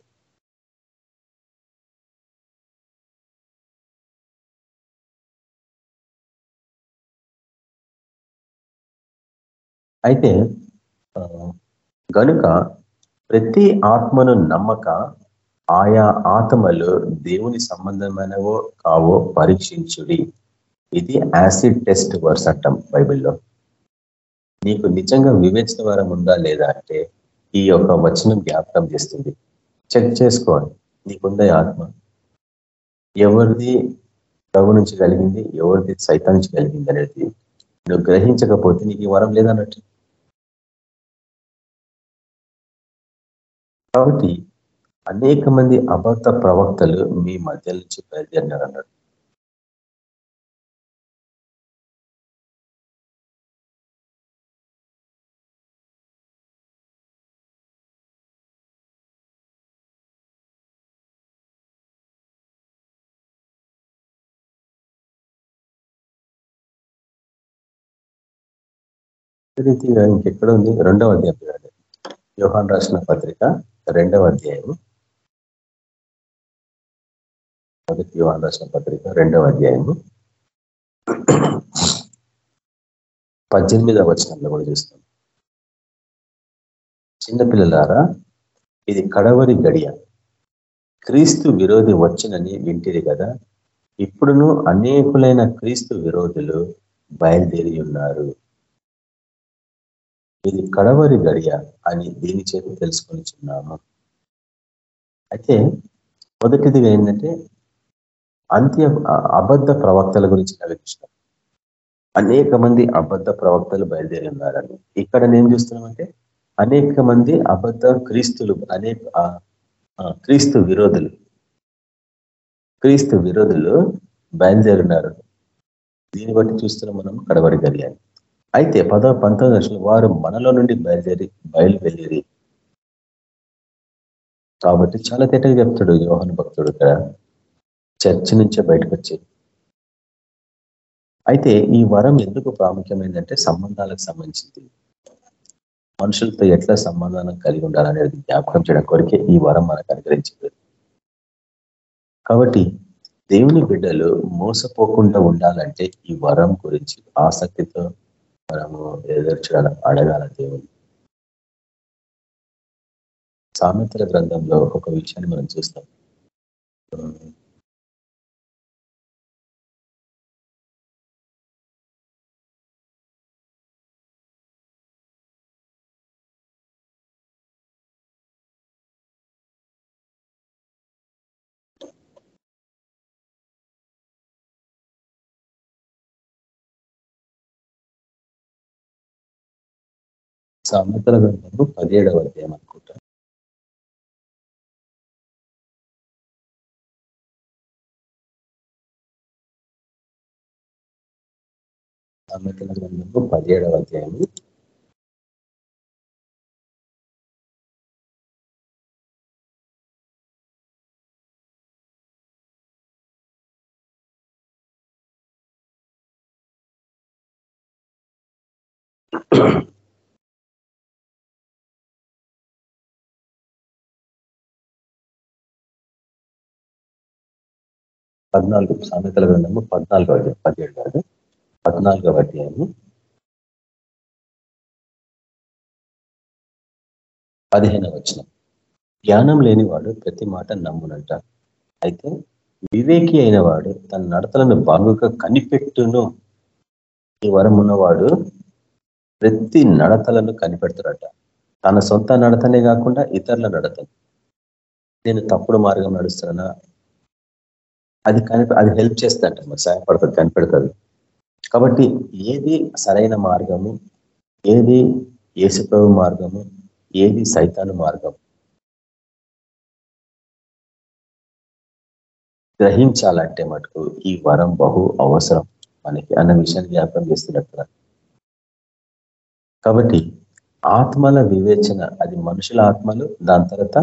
Speaker 3: అయితే గనుక ప్రతి ఆత్మను నమ్మక ఆయా ఆత్మలు దేవుని సంబంధమైనవో కావో పరీక్షించుడి. ఇది యాసిడ్ టెస్ట్ వర్స్ అంటాం బైబిల్లో. నీకు నిజంగా వివేచన వరం ఉందా లేదా అంటే ఈ యొక్క వచనం జ్ఞాపకం చేస్తుంది. చెక్ చేసుకోండి నీకుందే ఆత్మ? ఎవరిది ప్రభు నుంచి కలిగింది? ఎవరిది సైతం నుంచి కలిగింది అనేది నువ్వు గ్రహించకపోతే నీకు ఈ వరం లేదన్నట్టు. కాబట్టి అనేక మంది అబద్ధ ప్రవక్తలు మీ మధ్య నుంచి బయలుదేరినారు అన్నాడు రీతిగా ఇంకెక్కడ ఉంది? రెండవ అధ్యాయం చూడండి. యోహాన్ రాసిన పత్రిక రెండవ అధ్యాయం. మొదటి యోహాన్ రాసిన పత్రిక రెండవ అధ్యాయము. పద్దెనిమిదవ వచనంలో కూడా చూస్తాం. చిన్నపిల్లలారా ఇది కడవరి గడియ. క్రీస్తు విరోధి వచ్చినని వింటిరి కదా ఇప్పుడును అనేకులైన క్రీస్తు విరోధులు బయలుదేరి ఉన్నారు. ఇది కడవరి గడియ అని దీని చేత తెలుసుకొని చున్నాము అయితే మొదటిదిగా ఏంటంటే అంత్య అబద్ధ ప్రవక్తల గురించి నవీకృష్ణ అనేక మంది అబద్ధ ప్రవక్తలు బయలుదేరి ఉన్నారని ఇక్కడ నేను చూస్తున్నామంటే అనేక మంది అబద్ధ క్రీస్తులు అనేక క్రీస్తు విరోధులు క్రీస్తు విరోధులు బయలుదేరున్నారు దీన్ని బట్టి చూస్తున్నాం మనం కడవడి గడియాలి అయితే పదో పంతొమ్మిది లక్షలు వారు మనలో నుండి బయలుదేరి బయలు వెళ్ళిరి కాబట్టి చాలా తేటగా చెప్తాడు యోహన్ భక్తుడు ఇక్కడ. చర్చి నుంచే బయటకు వచ్చి అయితే ఈ వరం ఎందుకు ప్రాముఖ్యమైందంటే సంబంధాలకు సంబంధించింది. మనుషులతో ఎట్లా సంబంధాలను కలిగి ఉండాలనేది జ్ఞాపకం చేయడం కొరికే ఈ వరం మనకు అనుగ్రహించింది. కాబట్టి దేవుని బిడ్డలు మోసపోకుండా ఉండాలంటే ఈ వరం గురించి ఆసక్తితో మనము ఎదుర్చాల అడగాల దేవుని సామెతల గ్రంథంలో ఒక విషయాన్ని మనం చూస్తాం. సామెతల గ్రంథము పదిహేడవ అధ్యాయం అనుకుంటా. సామెతల గ్రంథము పదిహేడవ అధ్యాయము. పద్నాలుగు సామెతల గ్రంథము పద్నాలుగో అధ్యాయం పదిహేడు కాదు పద్నాలుగవ అధ్యాయము. పదిహేనవ వచ్చిన జ్ఞానం లేనివాడు ప్రతి మాట నమ్మునంట. అయితే వివేకి అయిన వాడు తన నడతలను బాగుగా కనిపెట్టును. ఈ వరం ఉన్నవాడు ప్రతి నడతలను కనిపెడతాడట. తన సొంత నడతనే కాకుండా ఇతరుల నడతను. నేను తప్పుడు మార్గం నడుస్తున్నా అది కనిపి అది హెల్ప్ చేస్తుందంట. మరి సహాయపడుతుంది కనిపెడుతుంది. కాబట్టి ఏది సరైన మార్గము ఏది యేసుప్రభు మార్గము ఏది సైతాను మార్గం గ్రహించాలంటే మటుకు ఈ వరం బహు అవసరం మనకి అన్న విషయాన్ని జ్ఞాపకం చేస్తున్నట్టు కాబట్టి ఆత్మల వివేచన అది మనుషుల ఆత్మలు దాని తర్వాత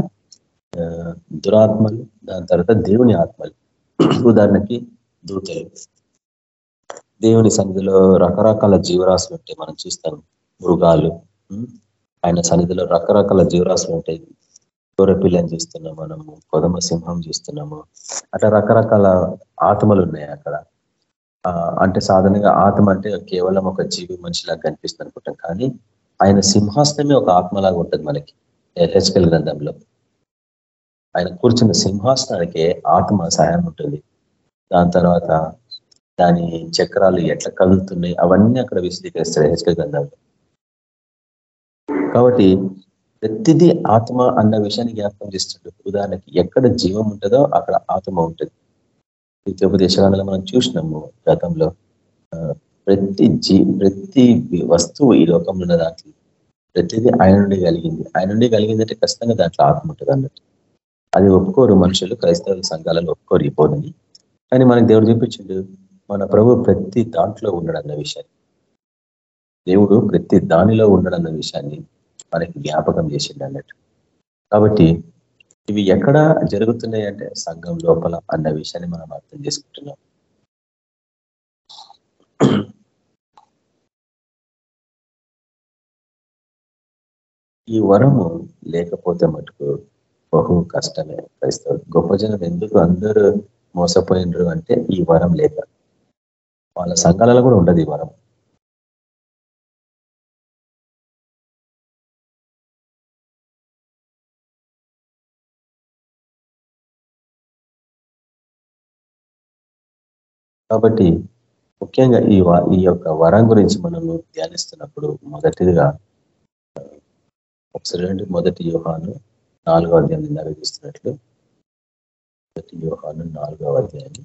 Speaker 3: దురాత్మలు దాని తర్వాత దేవుని ఆత్మలు. ఉదాహరణకి దూతలు దేవుని సన్నిధిలో రకరకాల జీవరాశులు ఉంటాయి. మనం చూస్తాం మృగాలు ఆయన సన్నిధిలో రకరకాల జీవరాశులు ఉంటాయి. గోరపిల్లని చూస్తున్నాం మనము కొదమ సింహం చూస్తున్నాము. అట్లా రకరకాల ఆత్మలు ఉన్నాయి అక్కడ. అంటే సాధారణంగా ఆత్మ అంటే కేవలం ఒక జీవి మనిషిలాగా కనిపిస్తుంది అనుకుంటాం. కానీ ఆయన సింహాసనమే ఒక ఆత్మలాగా ఉంటుంది మనకి. హెచ్కల్ గ్రంథంలో. ఆయన కూర్చున్న సింహాసనానికి ఆత్మ సహాయం ఉంటుంది. దాని తర్వాత దాని చక్రాలు ఎట్లా కదులుతున్నాయి అవన్నీ అక్కడ విశదీకరిస్తాడు హెచ్క గ్రంథంలో. కాబట్టి ప్రతిదీ ఆత్మ అన్న విషయాన్ని జ్ఞాపకం చేస్తుండే ఉదాహరణకి ఎక్కడ జీవం ఉంటుందో అక్కడ ఆత్మ ఉంటుంది. నిత్యోపదేశాలలో మనం చూసినాము గతంలో ప్రతి జీ ప్రతి వస్తువు ఈ లోకంలో ఉన్న దాంట్లో ప్రతిదీ ఆయన నుండి కలిగింది. ఆయన నుండి కలిగిందంటే ఖచ్చితంగా దాంట్లో ఆత్మ ఉంటుంది అన్నట్టు. అది ఒప్పుకోరు మనుషులు క్రైస్తవ సంఘాలలో ఒప్పుకోరు ఈ బోధని. కానీ మనకి దేవుడు చూపించిండు మన ప్రభు ప్రతి దాంట్లో ఉన్నాడన్న విషయాన్ని. దేవుడు ప్రతి దానిలో ఉన్నాడన్న విషయాన్ని మనకి జ్ఞాపకం చేసిండు అన్నట్టు. కాబట్టి ఇవి ఎక్కడ జరుగుతున్నాయి అంటే సంఘం లోపల అన్న విషయాన్ని మనం అర్థం చేసుకుంటున్నాం. ఈ వరము లేకపోతే మటుకు బహు కష్టమే క్రైస్తవులు. గొప్ప జనం ఎందుకు అందరూ మోసపోయినరు అంటే ఈ వరం లేక. వాళ్ళ సంఘాలలో కూడా ఉండదు ఈ వరం. కాబట్టి ముఖ్యంగా ఈ ఈ యొక్క వరం గురించి మనము ధ్యానిస్తున్నప్పుడు మొదటిదిగా ఒకసారి మొదటి వ్యూహాను నాలుగో అధ్యాయం ఇందాక చూస్తున్నట్లు మొదటి వ్యూహాను నాలుగవ అధ్యాయం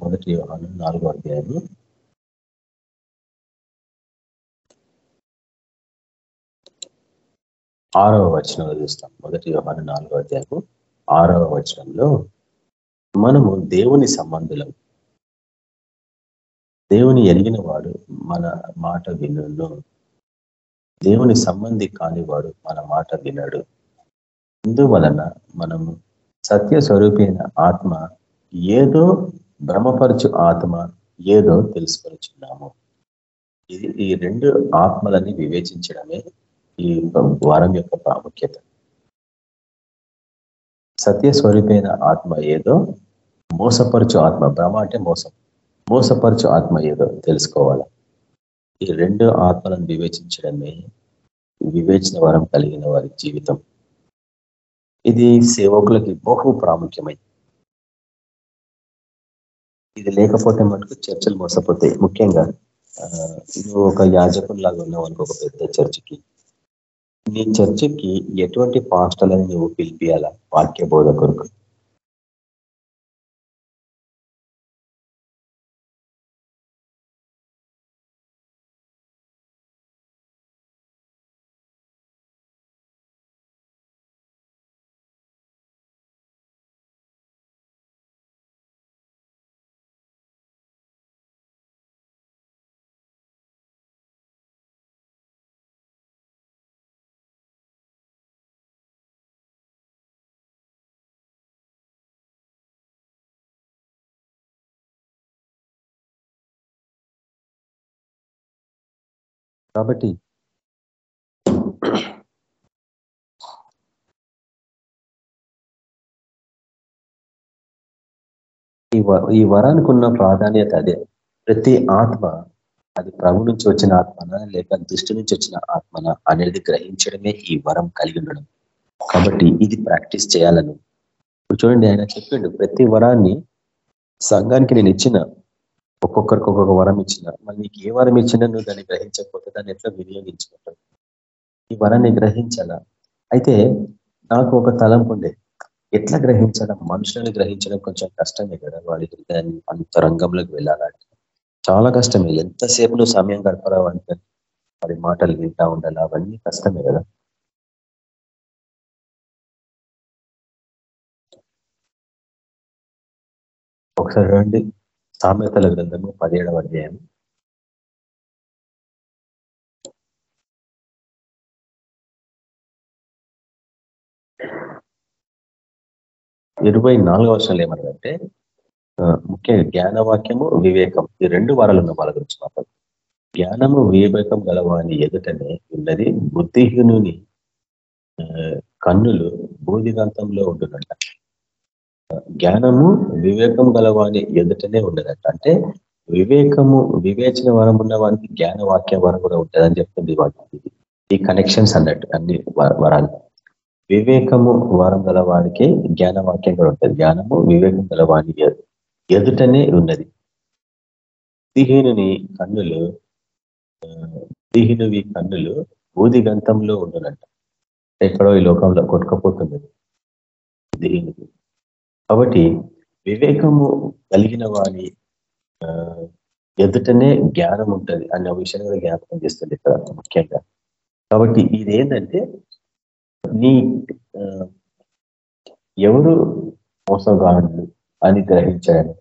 Speaker 3: మొదటి వ్యూహాను నాలుగో అధ్యాయము. ఆరవ వచనంలో చూస్తాం. మొదటి వ్యవహార నాలుగో అధ్యాయము. ఆరవ వచనంలో మనము దేవుని సంబంధులం. దేవుని ఎరిగిన వాడు మన మాట వినును. దేవుని సంబంధి కానివాడు మన మాట వినడు. ఇందువలన మనము సత్య స్వరూపైన ఆత్మ ఏదో భ్రమపరచు ఆత్మ ఏదో తెలుసుకొనిచున్నాము. ఇది ఈ రెండు ఆత్మలని వివేచించడమే ఈ వారం యొక్క ప్రాముఖ్యత. సత్య స్వరూపైన ఆత్మ ఏదో మోసపరచు ఆత్మ భ్రమ అంటే మోసం. మోసపరచు ఆత్మ ఏదో తెలుసుకోవాలి. ఈ రెండు ఆత్మలను వివేచించడమే వివేచన వరం కలిగిన వారి జీవితం. ఇది సేవకులకి బహు ప్రాముఖ్యమైంది ఇది లేకపోతే మటుకు చర్చలు మోసపోతాయి. ముఖ్యంగా నువ్వు ఒక యాజకుల్లాగా ఉన్నావు అనుకో ఒక పెద్ద చర్చికి. నీ చర్చికి ఎటువంటి పాస్టర్లని నువ్వు పిలిపియాలా వాక్య బోధ కొరకు కాబట్టి ఈ వరానికి ఉన్న ప్రాధాన్యత అదే. ప్రతి ఆత్మ అది ప్రభు నుంచి వచ్చిన ఆత్మన లేక దృష్టి నుంచి వచ్చిన ఆత్మన అనేది గ్రహించడమే ఈ వరం కలిగి ఉండడం. కాబట్టి ఇది ప్రాక్టీస్ చేయాలను. చూడండి ఆయన చెప్పిండు ప్రతి వరాన్ని సంఘానికి నేను ఇచ్చిన ఒక్కొక్కరికి ఒక్కొక్క వరం ఇచ్చిన మళ్ళీ నీకు ఏ వరం ఇచ్చినా నువ్వు దాన్ని గ్రహించకపోతే దాన్ని ఎట్లా వినియోగించుకుంటావు? ఈ వరాన్ని గ్రహించాలా? అయితే నాకు ఒక తలంపు ఉండే. ఎట్లా గ్రహించడం మనుషులను గ్రహించడం కొంచెం కష్టమే కదా. వాడికి దాన్ని అంత రంగంలోకి వెళ్ళాలంటే. చాలా కష్టమే. ఎంతసేపు నువ్వు సమయం గడపరావు అంటే? మరి మాటలు వింటా ఉండాలి? అవన్నీ కష్టమే కదా. ఒకసారి రండి. సామెతల గ్రంథము పదిహేడవ అధ్యాయం ఇరవై నాలుగవ వర్షాలు ఏమన్నదంటే ముఖ్య ముఖ్యంగా జ్ఞానవాక్యము వివేకం ఈ రెండు వారాలు ఉన్న వాళ్ళ గురించి మాట్లాడు జ్ఞానము వివేకం గలవాని ఎదుటనే ఉన్నది బుద్ధిహీనుని కన్నులు బూదిగంతంలో ఉంటుందంట. జ్ఞానము వివేకం గలవాని ఎదుటనే ఉండదంట. అంటే వివేకము వివేచన వరం ఉన్న వానికి జ్ఞాన వాక్య వరం కూడా ఉంటుందని చెప్తుంది వాటి ఈ కనెక్షన్స్ అన్నట్టు అన్ని వ- వరాలు. వివేకము వరం గల వాడికి జ్ఞాన వాక్యం కూడా ఉంటుంది. జ్ఞానము వివేకం గల వాణి ఎదుటనే ఉన్నది. బుద్ధిహీనుని కన్నులు ఆ, బుద్ధిహీనువి కన్నులు ఊది గంతంలో ఉండునంట. ఎక్కడో ఈ లోకంలో కొట్టుకపోతున్నది బుద్ధిహీనుడు కాబట్టి వివేకము కలిగిన వాని ఆ, ఎదుటనే జ్ఞానం ఉంటుంది అనే విషయాన్ని కూడా జ్ఞాపకం చేస్తుంది ఇక్కడ ముఖ్యంగా. కాబట్టి ఇది ఏంటంటే నీ ఎవరు మోసగాళ్ళు అని గ్రహించాడు.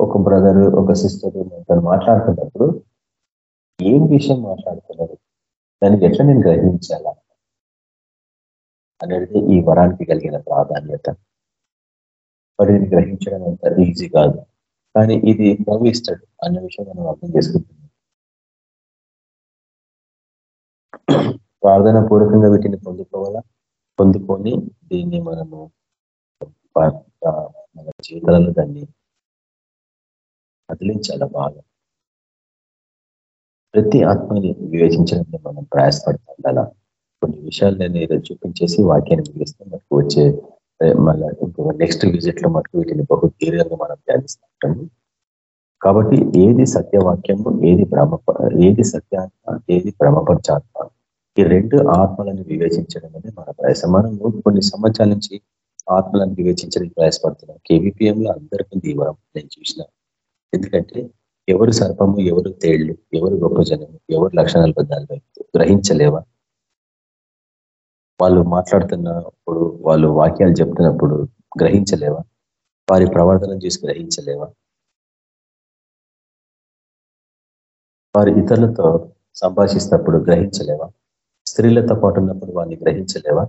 Speaker 3: ఒక బ్రదర్ ఒక సిస్టర్ తను మాట్లాడుతున్నప్పుడు ఏం విషయం మాట్లాడుతున్నారు? దానికి ఎట్లా నేను గ్రహించాలా? అనేది ఈ వరానికి కలిగిన ప్రాధాన్యత. మరి గ్రహించడం అంత ఈజీ కాదు. కానీ ఇది ప్రభు ఇస్తాడు అన్న విషయం మనం అర్థం చేసుకుంటున్నాం. ప్రార్థన పూర్వకంగా వీటిని పొందుకోవాలా? పొందుకొని దీన్ని మనము మన జీవితాలను దాన్ని కదిలించాల బాగా? ప్రతి ఆత్మని వివేచించడంలో మనం ప్రయాసపడుతుండాల? అలా కొన్ని విషయాలు నేను ఈరోజు చూపించేసి వాక్యాన్ని ముగిస్తే మనకు వచ్చే మళ్ళీ ఇంకొక నెక్స్ట్ విజిట్లో మనకు వీటిని బహు దీర్ఘంగా మనం ధ్యానిస్తుంటాము. కాబట్టి ఏది సత్యవాక్యము ఏది భ్రమ ఏది సత్యాత్మ ఏది భ్రమపరచాత్మ ఈ రెండు ఆత్మలను వివేచించడం అనేది మన ప్రయాసం. మనం కొన్ని సంవత్సరాల నుంచి ఆత్మలను వివేచించడానికి ప్రయాసపడుతున్నాం. KVPM లో అందరికీ దీవరం నేను చూసిన. ఎందుకంటే ఎవరు సర్పము ఎవరు తేళ్ళు ఎవరు గొప్ప జనము ఎవరు లక్ష నలభై గ్రహించలేవా? వాళ్ళు మాట్లాడుతున్నప్పుడు వాళ్ళు వాక్యాలు చెప్తున్నప్పుడు గ్రహించలేవా? వారి ప్రవర్తన చూసి గ్రహించలేవా? వారి ఇతరులతో సంభాషిస్తప్పుడు గ్రహించలేవా? స్త్రీలతో పాటు ఉన్నప్పుడు వారిని గ్రహించలేవా?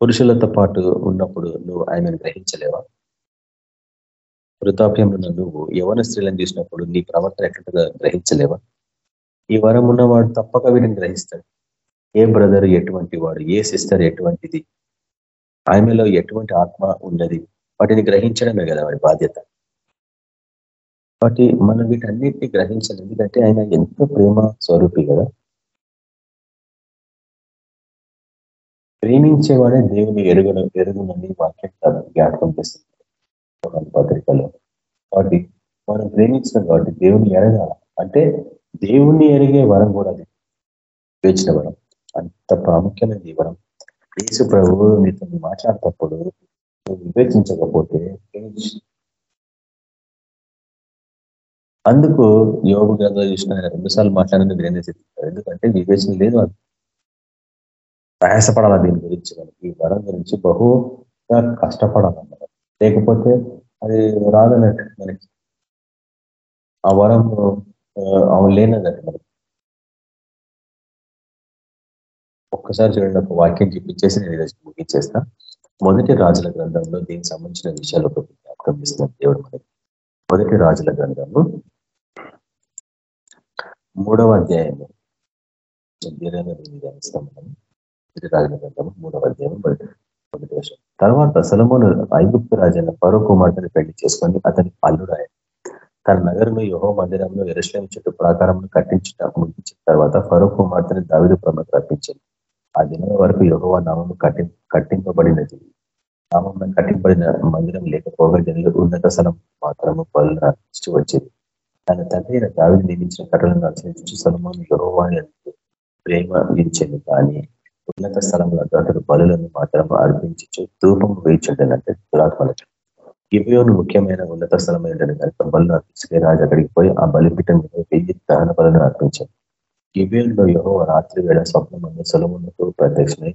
Speaker 3: పురుషులతో పాటు ఉన్నప్పుడు నువ్వు ఆమెను గ్రహించలేవా? వృద్ధాప్యంలో నువ్వు యవన స్త్రీలను చూసినప్పుడు నీ ప్రవర్తన ఎట్లుంటుందో గ్రహించలేవా? ఈ వరం ఉన్నవాడు తప్పక వీటిని గ్రహిస్తాడు. ఏ బ్రదర్ ఎటువంటి వాడు? ఏ సిస్టర్ ఎటువంటిది? ఆమెలో ఎటువంటి ఆత్మ ఉన్నది వాటిని గ్రహించడమే కదా వాడి బాధ్యత. కాబట్టి మనం వీటన్నిటిని గ్రహించాలి. ఎందుకంటే ఆయన ఎంతో ప్రేమ స్వరూపి కదా. ప్రేమించేవాడే దేవుని ఎరుగన ఎరుగునని వాక్యం కాదు జ్ఞాపకం చేస్తుంది. పత్రికలో. కాబట్టి మనం ప్రేమించడం కాబట్టి దేవుని ఎరగాల. అంటే దేవుణ్ణి ఎరిగే వరం కూడా అది. వేచిన వరం. అంత ప్రాముఖ్యమైన ఇవ్వడం యేసు ప్రభు మీతో మాట్లాడేటప్పుడు నువ్వు వివేచించకపోతే అందుకు యోగ గ్రంథాలు చూసిన ఆయన రెండుసార్లు మాట్లాడిన గ్రహించారు ఎందుకంటే వివేచన లేదు అది. ప్రయాసపడాల దీని గురించి? మనకి ఈ వరం గురించి బహుగా కష్టపడాలన్నమాట లేకపోతే అది రాదన్నట్టు మనకి. ఆ వరం అవి లేనన్నట్టు మనకి. ఒక్కసారి చూడండి ఒక వాక్యం చూపించేసి నేను ఈరోజు ముగించేస్తా. మొదటి రాజుల గ్రంథంలో దీనికి సంబంధించిన విషయాలు ఒక జ్ఞాపకం ఇస్తున్నాను దేవుడు మనకి. మొదటి రాజుల గ్రంథము మూడవ అధ్యాయము. మొదటి రాజుల గ్రంథము మూడవ అధ్యాయం మొదటి వర్షం తర్వాత సలమోను ఐగుప్తు రాజైన పరో కుమార్తెను పెళ్ళి చేసుకొని అతని అల్లుడాయ తన నగరంలో యహో మందిరంలో ఎరుశ్లేం చుట్టూ ప్రాకారంలో కట్టించిన ముగించిన తర్వాత ఫరో కుమార్తెని దావిదు ప్రమకు రప్పించింది ఆ దినం వరకు యహోవా నామము కట్టి కట్టింపబడినది. నామం కట్టింపబడిన మందిరం లేకపోగా జనులు ఉన్నత స్థలం మాత్రము పనులు నడిచి వచ్చేది. తన తండ్రి అయిన దావిని నియమించిన కట్టలను అనుసరించి సలమాను యహోవా ఇచ్చింది కానీ ఉన్నత స్థలంలో అతడు బలులను మాత్రం అర్పించి ధూపం వేయించుండేనంటే దురాత్మలకు. గిబియోను ముఖ్యమైన ఉన్నత స్థలం ఏంటంటే కనుక బలు అర్పించే రాజు అక్కడికి పోయి ఆ బలిపీఠం మీద వెయ్యి దహన బలను అర్పించాడు. గిబేల్లో యహో రాత్రి వేళ స్వప్నమందు సొలమునకు ప్రత్యక్షమై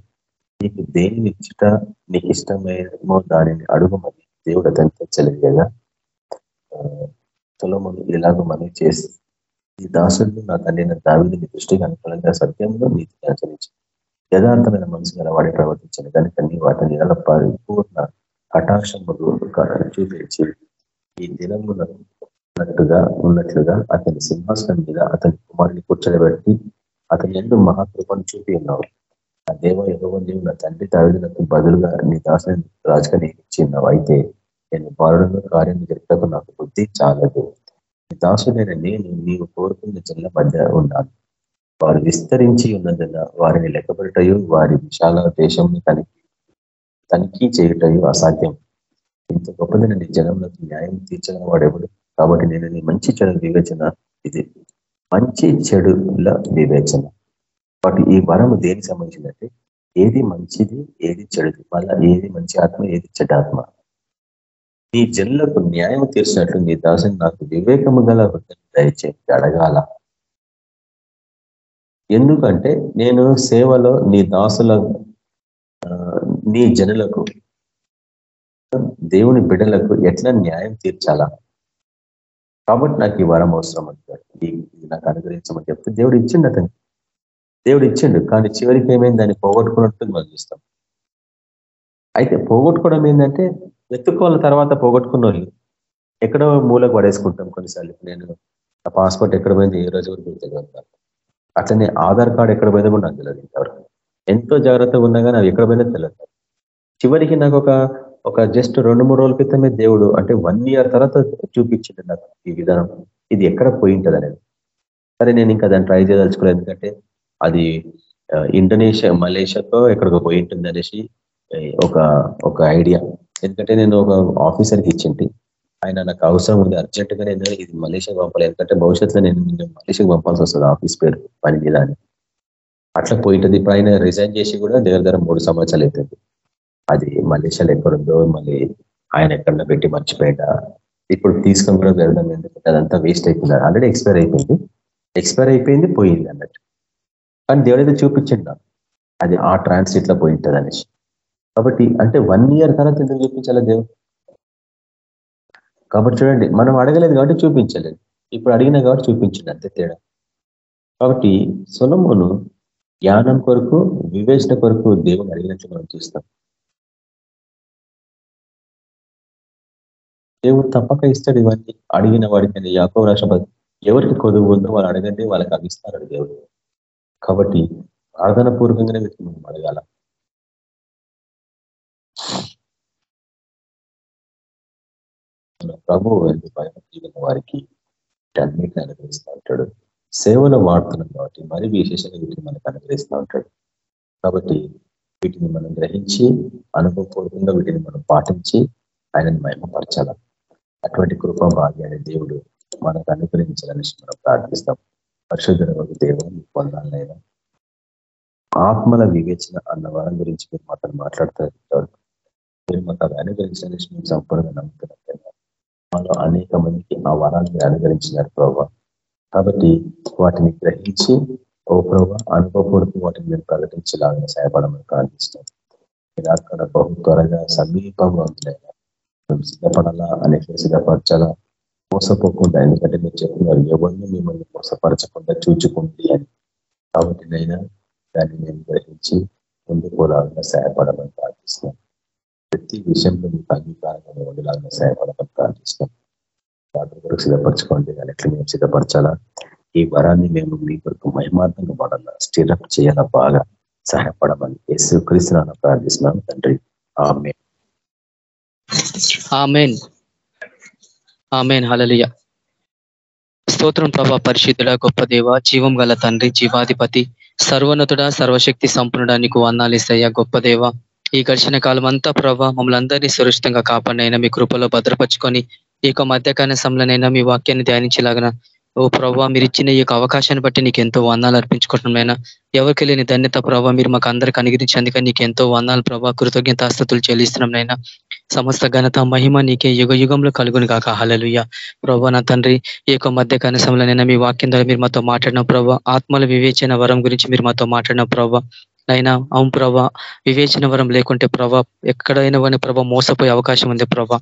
Speaker 3: నీకు దేని ఇచ్చుట నీకు ఇష్టమేమో దానిని అడుగుమని దేవుడు అతనితో చెలియగా ఇలాగ మనవి చేసి ఈ దాసుడు నా తండ్రి దావిని నీ దృష్టికి అనుకూలంగా సత్యంలో నీతిని ఆచరించి యథార్థమైన మనసు గల వాడి ప్రవర్తించను. కనుక నీ వాటిని నెల పరిపూర్ణ కటాక్షములు చూపించి ఈ దినములను ఉన్నట్టుగా ఉన్నట్లుగా అతని సింహాసనం మీద అతని కుమారుని కూర్చోబెట్టి అతని ఎందు మహాకృపను చూపి ఉన్నావు. ఆ దేవ ఎగవ ఉన్న నా తండ్రి తావిదులకు బదులుగా నీ దాసని రాజుగా నియమించిన్నావు అయితే నేను బారుడుగా కార్యం జరుపుటకు నాకు బుద్ధి చాలదు. నీ దాసుడైన నేను నీవు కోరుకున్న జిల్ల మధ్య ఉన్నాను. వారు విస్తరించి ఉన్నందున వారిని లెక్కబెట్టయు వారి విశాల దేశంని తనిఖీ తనిఖీ చేయుటయు అసాధ్యం. ఇంత గొప్పదైన నీ జనంలోకి న్యాయం తీర్చగల వాడెవడు కాబట్టి నేను నీ మంచి చెడు వివేచన ఇది మంచి చెడుల వివేచన. కాబట్టి ఈ వరము దేనికి సంబంధించిందంటే ఏది మంచిది ఏది చెడుది మళ్ళా ఏది మంచి ఆత్మ ఏది చెడ్డ ఆత్మ. నీ జనులకు న్యాయం తీర్చినట్లు నీ దాసుని నాకు వివేకము గల దయచేసి అడగాల. ఎందుకంటే నేను సేవలో నీ దాసుల నీ జనులకు దేవుని బిడ్డలకు ఎట్లా న్యాయం తీర్చాలా? కాబట్టి నాకు ఈ వరం అవసరం అంటాడు ఇది నాకు అనుగ్రహించమని చెప్తే దేవుడు ఇచ్చిండు అతనికి. దేవుడు ఇచ్చిండు. కానీ చివరికి ఏమైంది? దాన్ని పోగొట్టుకున్నట్టు మనం చూస్తాం. అయితే పోగొట్టుకోవడం ఏంటంటే వెతుక్కోవాల తర్వాత పోగొట్టుకున్న వాళ్ళు ఎక్కడో మూలకు పడేసుకుంటాం కొన్నిసార్లు. నేను ఆ పాస్పోర్ట్ ఎక్కడ పోయింది? ఏ రోజు వరకు తెలియదు. అట్లనే ఆధార్ కార్డు ఎక్కడ పోయిందో కూడా నాకు తెలియదు ఇంతవరకు. ఎంతో జాగ్రత్తగా ఉన్నా కానీ అవి ఎక్కడ పోయినా తెలియదు. చివరికి నాకు ఒక ఒక జస్ట్ రెండు మూడు రోజుల క్రితమే దేవుడు అంటే వన్ ఇయర్ తర్వాత చూపించింది నాకు ఈ విధానం. ఇది ఎక్కడ పోయింటది అనేది. సరే నేను ఇంకా దాన్ని ట్రై చేయదలుచుకోలేదు. ఎందుకంటే అది ఇండోనేషియా మలేషియాతో ఎక్కడికో పోయి ఉంటుంది అనేసి ఒక ఒక ఐడియా ఎందుకంటే నేను ఒక ఆఫీసర్కి ఇచ్చింటి. ఆయన నాకు అవసరం ఉంది అర్జెంటుగా నేను ఇది మలేషియాకి పంపాలి. ఎందుకంటే భవిష్యత్తులో నేను మలేషియాకి పంపాల్సి వస్తుంది ఆఫీస్ పేరు పని మీద అని. అట్లా పోయింటుంది ఇప్పుడు ఆయన రిజైన్ చేసి కూడా దగ్గర దగ్గర మూడు సంవత్సరాలు అవుతుంది. అది మలేషియాలో ఎక్కడుందో మళ్ళీ ఆయన ఎక్కడ పెట్టి మర్చిపోయిందా ఇప్పుడు తీసుకొని కూడా వెళ్దాం ఎందుకంటే అదంతా వేస్ట్ అయిపోయింది. ఆల్రెడీ ఎక్స్పైర్ అయిపోయింది. ఎక్స్పైర్ అయిపోయింది పోయింది అన్నట్టు. కానీ దేవుడైతే చూపించండి. అది ఆ ట్రాన్సిట్లో పోయింటది అనేసి. కాబట్టి అంటే వన్ ఇయర్ తర్వాత ఎందుకు చూపించాలా దేవుడు? కాబట్టి చూడండి మనం అడగలేదు కాబట్టి చూపించలేదు. ఇప్పుడు అడిగినా కాబట్టి చూపించండి అంతే తేడా. కాబట్టి సొలమును జ్ఞానం కొరకు వివేచన కొరకు దేవుని అడిగినట్లు మనం చూస్తాం. దేవుడు తప్పక ఇస్తాడు ఇవన్నీ. అడిగిన వాడికి యాకో రాష్ట్రపతి ఎవరికి కొదువు ఉందో వాళ్ళు అడగండి వాళ్ళకి అవిస్తాడు దేవుడు. కాబట్టి ప్రార్థన పూర్వకంగానే వీటికి మనం అడగాల. ప్రభు వెళ్ళి భయభక్తి వారికి అన్నిటిని అనుగ్రహిస్తూ ఉంటాడు. సేవలో వాడుతున్నాం కాబట్టి మరి విశేషంగా వీటిని మనకు అనుగ్రహిస్తూ ఉంటాడు. కాబట్టి వీటిని మనం గ్రహించి అనుభవపూర్వకంగా వీటిని మనం పాటించి ఆయనను మహిమపరచాల. అటువంటి కృప భాగ్యాన్ని దేవుడు మనకు అనుగ్రహించాలని మనం ప్రార్థిస్తాం. పరిశుద్ధ దేవుని పొందాలైనా ఆత్మల వివేచన అన్న వరం గురించి మీరు మాత్రం మాట్లాడుతారు. మీరు మాకు అవి అనుగ్రహించాలని మేము సంపూర్ణంగా నమ్ముతున్నాం. మాలో అనేక మందికి ఆ వరాన్ని అనుగ్రహించినారు ప్రభావ కాబట్టి వాటిని గ్రహించి ఓ ప్రభావ అనుభవపూర్వక వాటిని మేము ప్రకటించేలాగా సహాయపడమని ప్రార్థిస్తాం. మీరు అక్కడ బహు త్వరగా సమీపంగా ఉంటున్నాయి మేము సిద్ధపడాలా అనేక సిద్ధపరచాలా? మోసపోకుండా ఎందుకంటే మీరు చెప్తున్నారు ఎవరిని మిమ్మల్ని మోసపరచకుండా చూచుకుంది అని. కాబట్టి నైనా దాన్ని మేము గ్రహించి ముందు పోలాగా సహాయపడమని ప్రార్థిస్తున్నాం. ప్రతి విషయంలో మీకు అంగీకారంగా ఉండేలాగా సహాయపడమని ప్రార్థిస్తున్నాం. వాటి కొరకు సిద్ధపరచుకోండి కానీ ఎట్లా మేము సిద్ధపరచాలా? ఈ వరాన్ని మేము మీ కొరకు మహిమార్థంగా పడాలా స్టీలప్ చేయాలా బాగా సహాయపడమని. యేసు క్రీస్తున్నా ప్రార్థిస్తున్నాం తండ్రి. ఆమె
Speaker 2: ఆమెన్. ఆమెన్. హలలియ స్తోత్రం ప్రభా పరిశుద్ధుడ గొప్ప దేవ జీవం గల తండ్రి జీవాధిపతి సర్వనతుడ సర్వశక్తి సంపన్నుడ నీకు వందాలిస్తయ్యా గొప్ప దేవ. ఈ ఘర్షణ కాలం అంతా ప్రభా మమ్మల్ని అందరినీ సురక్షితంగా కాపాడినైనా మీ కృపలో భద్రపరుచుకొని ఈ యొక్క మధ్యకాల సమయంలోనైనా మీ వాక్యాన్ని ధ్యానించేలాగన ఓ ప్రభావ మీరు ఇచ్చిన ఈ యొక్క అవకాశాన్ని బట్టి నీకు ఎంతో వందాలు అర్పించుకుంటున్నాయినా ఎవరికి లేని ధన్యత ప్రభావ మీరు మాకు అందరికి అనుగ్రహించేందుకని నీకు ఎంతో వందాలు ప్రభావ కృతజ్ఞతాస్తుతులు చెల్లిస్తున్నాం నైనా సమస్త ఘనత మహిమ నీకే యుగ యుగంలో కలుగును కాక హలలుయ ప్రభా నా తండ్రి ఈ యొక్క మధ్య కనసంలో నేను మీ వాక్యం ద్వారా మీరు మాతో మాట్లాడిన ప్రభా ఆత్మల వివేచన వరం గురించి మీరు మాతో మాట్లాడిన ప్రభా నైనా అవును ప్రభా వివేచన వరం లేకుంటే ప్రభా ఎక్కడైనా కానీ ప్రభా మోసపోయే అవకాశం ఉంది ప్రభా.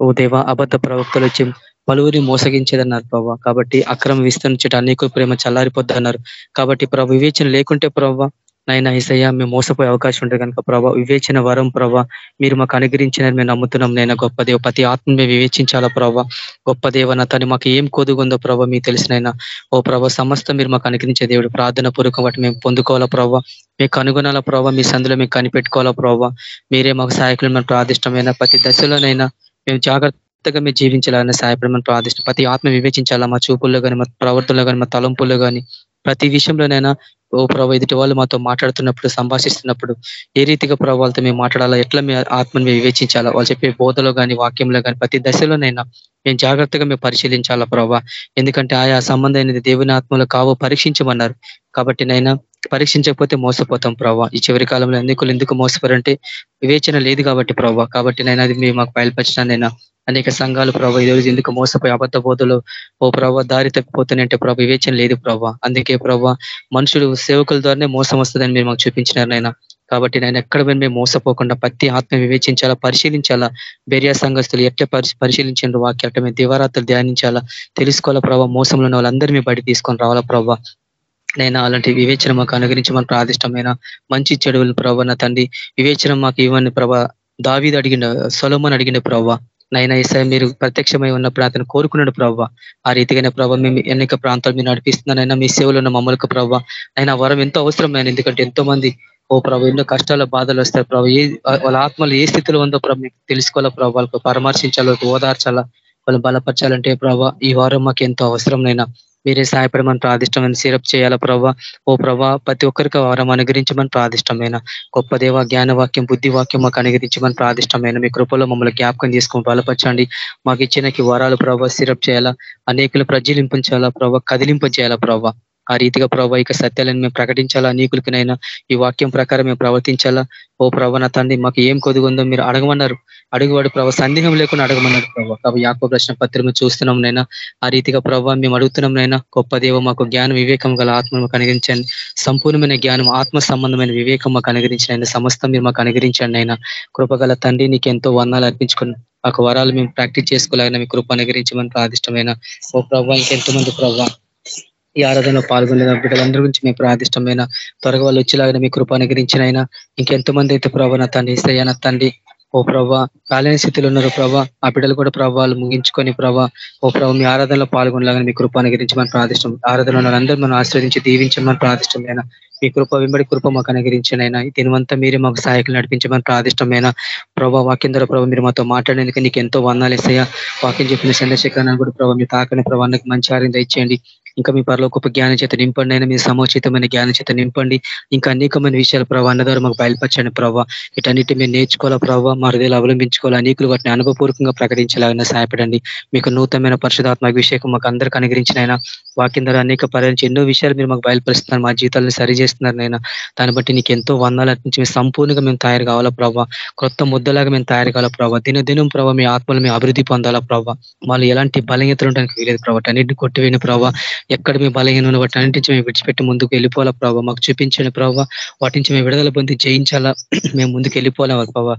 Speaker 2: ఓ దేవా అబద్ధ ప్రవక్తలు వచ్చి పలువురిని మోసగించేదన్నారు ప్రభా. కాబట్టి అక్రమ విస్తరించట అనేక ప్రేమ చల్లారిపోద్దన్నారు. కాబట్టి ప్రభా వివేచన లేకుంటే ప్రభా నైనా ఈసయ్య మేము మోసపోయే అవకాశం ఉంటుంది కనుక ప్రభా వివేచన వరం ప్రభా మీరు మాకు అనుగ్రహించినని మేము నమ్ముతున్నాం నైనా గొప్ప దేవ ప్రతి ఆత్మ మేము వివేచించాలా ప్రభా? గొప్ప దేవన తను మాకు ఏం కొదుగుందో ప్రభా మీకు తెలిసినైనా ఓ ప్రభా సమస్త మీరు మాకు అనుగ్రహించే దేవుడు ప్రార్థన పూర్వకం వాటి మేము పొందుకోవాలా ప్రభా? మీకు కనుగొనాలా ప్రభావ మీ సందులో మీకు కనిపెట్టుకోవాలా ప్రభావ మీరే మాకు సహాయకులు మేము ప్రాదిష్టమైన ప్రతి దశలోనైనా మేము జాగ్రత్తగా మీరు జీవించాలని సహాయపడమని ప్రార్థిస్తాం ప్రతి ఆత్మ వివేచించాలా మా చూపుల్లో కానీ మా ప్రవర్తనలో కానీ మా తలంపుల్లో కానీ ప్రతి విషయంలోనైనా ఓ ప్రభావ ఎదుటి వాళ్ళు మాతో మాట్లాడుతున్నప్పుడు సంభాషిస్తున్నప్పుడు ఏ రీతిగా ప్రభావాలతో మేము మాట్లాడాలా? ఎట్లా మీ ఆత్మని మేము వివేచించాలా? వాళ్ళు చెప్పే బోధలో కానీ వాక్యంలో కానీ ప్రతి దశలోనైనా మేము జాగ్రత్తగా మేము పరిశీలించాలా ప్రభావ ఎందుకంటే ఆయా సంబంధమైనది దేవుని ఆత్మలో కావో పరీక్షించమన్నారు. కాబట్టి నైనా పరీక్షించకపోతే మోసపోతాం ప్రభావ ఈ చివరి కాలంలో ఎందుకు ఎందుకు మోసపోరంటే వివేచన లేదు కాబట్టి ప్రభావ కాబట్టి నైనా అది మేము మాకు బయలుపరిచినైనా అనేక సంఘాలు ప్రభావ ఈరోజు ఎందుకు మోసపోయి అబద్ధ బోధలు ఓ ప్రభావ దారి తప్పిపోతున్నాయంటే ప్రభావ వివేచన లేదు ప్రభావ అందుకే ప్రభావ మనుషులు సేవకుల ద్వారానే మోసం వస్తుందని మీరు మాకు చూపించినారు నాయన. కాబట్టి నేను ఎక్కడ మేము మోసపోకుండా ప్రతి ఆత్మ వివేచించాలా పరిశీలించాలా? బెరియా సంఘస్థులు ఎట్లా పరిశీలించండి వాక్యం అట్లా మేము దివారాత్రులు ధ్యానించాలా? తెలుసుకోవాలా ప్రభావ మోసంలో ఉన్న వాళ్ళందరూ మీ బయట తీసుకొని రావాలా ప్రభావ నేను అలాంటి వివేచన మాకు అనుగ్రహించి మన ప్రాదిష్టమైన మంచి చెడువులు ప్రభావ నా తండ్రి. వివేచన మాకు ఇవ్వని ప్రభా దావీది అడిగిన సొలమని అడిగిన ప్రభావ నైనా ఈసారి మీరు ప్రత్యక్షమై ఉన్నప్పుడు అతను కోరుకున్నాడు ప్రభావ ఆ రీతిగానే ప్రభావ మేము ఎన్నిక ప్రాంతాలు మీరు నడిపిస్తున్నానైనా మీ సేవలు ఉన్న మమ్మల్కి ప్రభావ అయినా వరం ఎంతో అవసరమైన ఎందుకంటే ఎంతో మంది ఓ ప్రభు ఎన్నో కష్టాల బాధలు వస్తాయి ప్రభు ఏ వాళ్ళ ఆత్మలు ఏ స్థితిలో ఉందో ప్రభు మీకు తెలుసుకోవాలా ప్రభు వాళ్ళకు పరామర్శించాలా ఓదార్చాలా వాళ్ళు బలపరచాలంటే ప్రభావ ఈ వారం మాకు ఎంతో అవసరంనైనా మీరే సహాయపడమని ప్రాదిష్టమైన సిరప్ చేయాలా ప్రభావ ఓ ప్రభా ప్రతి ఒక్కరికి వారం అనుగ్రహించమని ప్రాదిష్టమైన. గొప్ప దేవ జ్ఞాన వాక్యం బుద్ధి వాక్యం మాకు అనుగ్రహించమని ప్రాదిష్టమైన. మీ కృపలో మమ్మల్ని జ్ఞాపకం చేసుకుని బలపరచండి. మాకు ఇచ్చినకి వరాలు ప్రభావ సిరప్ చేయాలా? అనేకులు ప్రజ్వలింపించాలా ప్రభావ కదిలింప చేయాలా ప్రభావ ఆ రీతిగా ప్రభావ ఇక సత్యాలను మేము ప్రకటించాలా? నీకులకినైనా ఈ వాక్యం ప్రకారం మేము ప్రవర్తించాలా? ఓ ప్రభా నా తండ్రి మాకు ఏం కొదుగుందో మీరు అడగమన్నారు. అడుగువాడు ప్రభావ సందేహం లేకుండా అడగమన్నారు ప్రభావ కాబట్టి యాకో ప్రశ్న పత్రిక చూస్తున్నాం నైనా. ఆ రీతిగా ప్రభావ మేము అడుగుతున్నాం నైనా. గొప్ప దేవ మాకు జ్ఞానం వివేకం గల ఆత్మను మాకు అనుగరించండి సంపూర్ణమైన జ్ఞానం ఆత్మ సంబంధమైన వివేకం మాకు అనుగరించిన సమస్తం మీరు మాకు అనుగరించండి అయినా కృపగల తండ్రి నీకు ఎంతో వర్ణాలు అర్పించుకున్నాం. ఒక వరాలు మేము ప్రాక్టీస్ చేసుకోలేగిన మీ కృప అనుగరించమని ప్రాదిష్టమైన ఓ ప్రభావ ఇంకెంతమంది ప్రభావ ఈ ఆరాధనలో పాల్గొనే బిడ్డలందరి గురించి మేము ప్రాదిష్టమైన త్వరగా వాళ్ళు వచ్చేలాగా మీ కృప అనుగరించిన అయినా ఇంకెంతో మంది అయితే ప్రభావ నా తండ్రి ఇస్తాయన తండ్రి ఓ ప్రభా కాలేని స్థితిలో ఉన్నారు ప్రభా ఆ బిడ్డలు కూడా ప్రభావాలు ముగించుకొని ప్రభా ఓ ప్రభావ మీ ఆరాధనలో పాల్గొనలాగా మీ కృప అనుగరించమని ప్రార్థిష్టం. ఆరాధనలో అందరూ మనం ఆశ్రదించి దీవించమని ప్రార్థిష్టమైన మీ కృప వెంబడి కృప మాకు అనుగ్రహించినైనా దీనివంతా మీరే మాకు సహాయకులు నడిపించమని ప్రాదిష్టమైన ప్రభావ వాక్యం ద్వారా ప్రభావ మీరు మాతో మాట్లాడేందుకు నీకు ఎంతో వందాలు ఇస్తాయా వాక్యం చెప్పిన చంద్రశేఖరణ కూడా ప్రభావ మీ తాకని ప్రభావానికి మంచి ఆరింద ఇచ్చేయండి ఇంకా మీ పరలోకపు జ్ఞాన చేత నింపండి అయినా మీ సముచితమైన జ్ఞాన చేత నింపండి. ఇంకా అనేకమైన విషయాలు ప్రభావ అన్న ద్వారా మాకు బయలుపరచండి ప్రభావ వీటన్నిటి మేము నేర్చుకోవాలా ప్రభావ మా హృదయాలు అవలంబించుకోవాలి? అనేకులు వాటిని అనుభవపూర్వకంగా ప్రకటించాలని సహాయపడండి. మీకు నూతనమైన పరిశుధాత్మ అభిషేకం మాకు అందరికి అనుగ్రహించిన ఆయన వాక్యం ద్వారా అనేక పర్యాలించి ఎన్నో విషయాలు మీరు మాకు బయలుపరుస్తున్నారు. మా జీవితాలను సరి చేస్తున్నారు నైనా దాన్ని బట్టి నీకు ఎంతో వందాలు అర్పించి సంపూర్ణంగా మేము తయారు కావాలా ప్రభావ కొత్త ముద్దలాగా మేము తయారు కావాలా ప్రభావ దినదినం ప్రభావ మీ ఆత్మలు మేము అభివృద్ధి పొందాలా ప్రభావ వాళ్ళు ఎలాంటి బలహీనతలు ఉండడానికి వీలేదు ప్రభావ అన్నింటిని కొట్టివేని ప్రభావ ఎక్కడ మేము బలహీన వాటి అన్నింటించి మేము విడిచిపెట్టి ముందుకు వెళ్ళిపోవాలా ప్రభావ మాకు చూపించండి ప్రభావ వాటి నుంచి మేము విడుదల పొంది జయించాలా? మేము ముందుకు వెళ్ళిపోవాలా ప్రభావ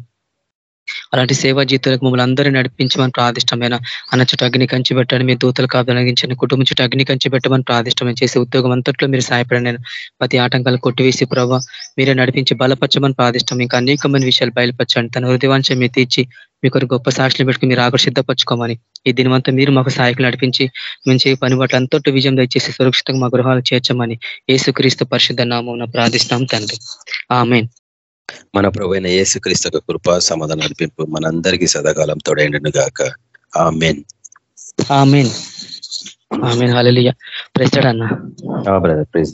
Speaker 2: అలాంటి సేవా జీతాలకు మమ్మల్ని అందరూ నడిపించమని ప్రాదిష్టమైన అన్న చుట్టూ అగ్ని కంచి పెట్టండి. మీ దూతలు కాదలగించండి కుటుంబం చుట్టూ అగ్ని కంచి పెట్టమని ప్రాదిష్టమైన చేసే ఉద్యోగం అంతట్లో మీరు సహాయపడండి. ప్రతి ఆటంకాలు కొట్టివేసి ప్రభావ మీరే నడిపించి బలపరచమని ప్రాదిష్టం. ఇంకా అనేకమైన విషయాలు బయలుపరచండి. తన హృదయవాంశం మీరు తీర్చి మీకు గొప్ప సాక్షులు పెట్టుకుని మీరు ఆకర్షిద్ధపరచుకోమని ఈ దినవంతా మీరు మాకు సహాయకులు నడిపించి మేము చేయ పని బట్టి అంతటి విజయం దయచేసి సురక్షితంగా మా గృహాలు చేర్చమని ఏసుక్రీస్తు పరిశుద్ధ నామం ప్రార్థిస్తాం తండ్రి. ఆమెన్.
Speaker 3: మన ప్రభైన యేసుక్రీస్తు యొక్క కృప సమాధానం నడిపింపు మనందరికీ సదాకాలం తోడైండును గాక ఆ మెయిన్
Speaker 2: ఆమెన్. ఆమెన్. హాలలియ ప్రెస్టెడ్ అన్న
Speaker 3: బ్రదర్ ప్లీజ్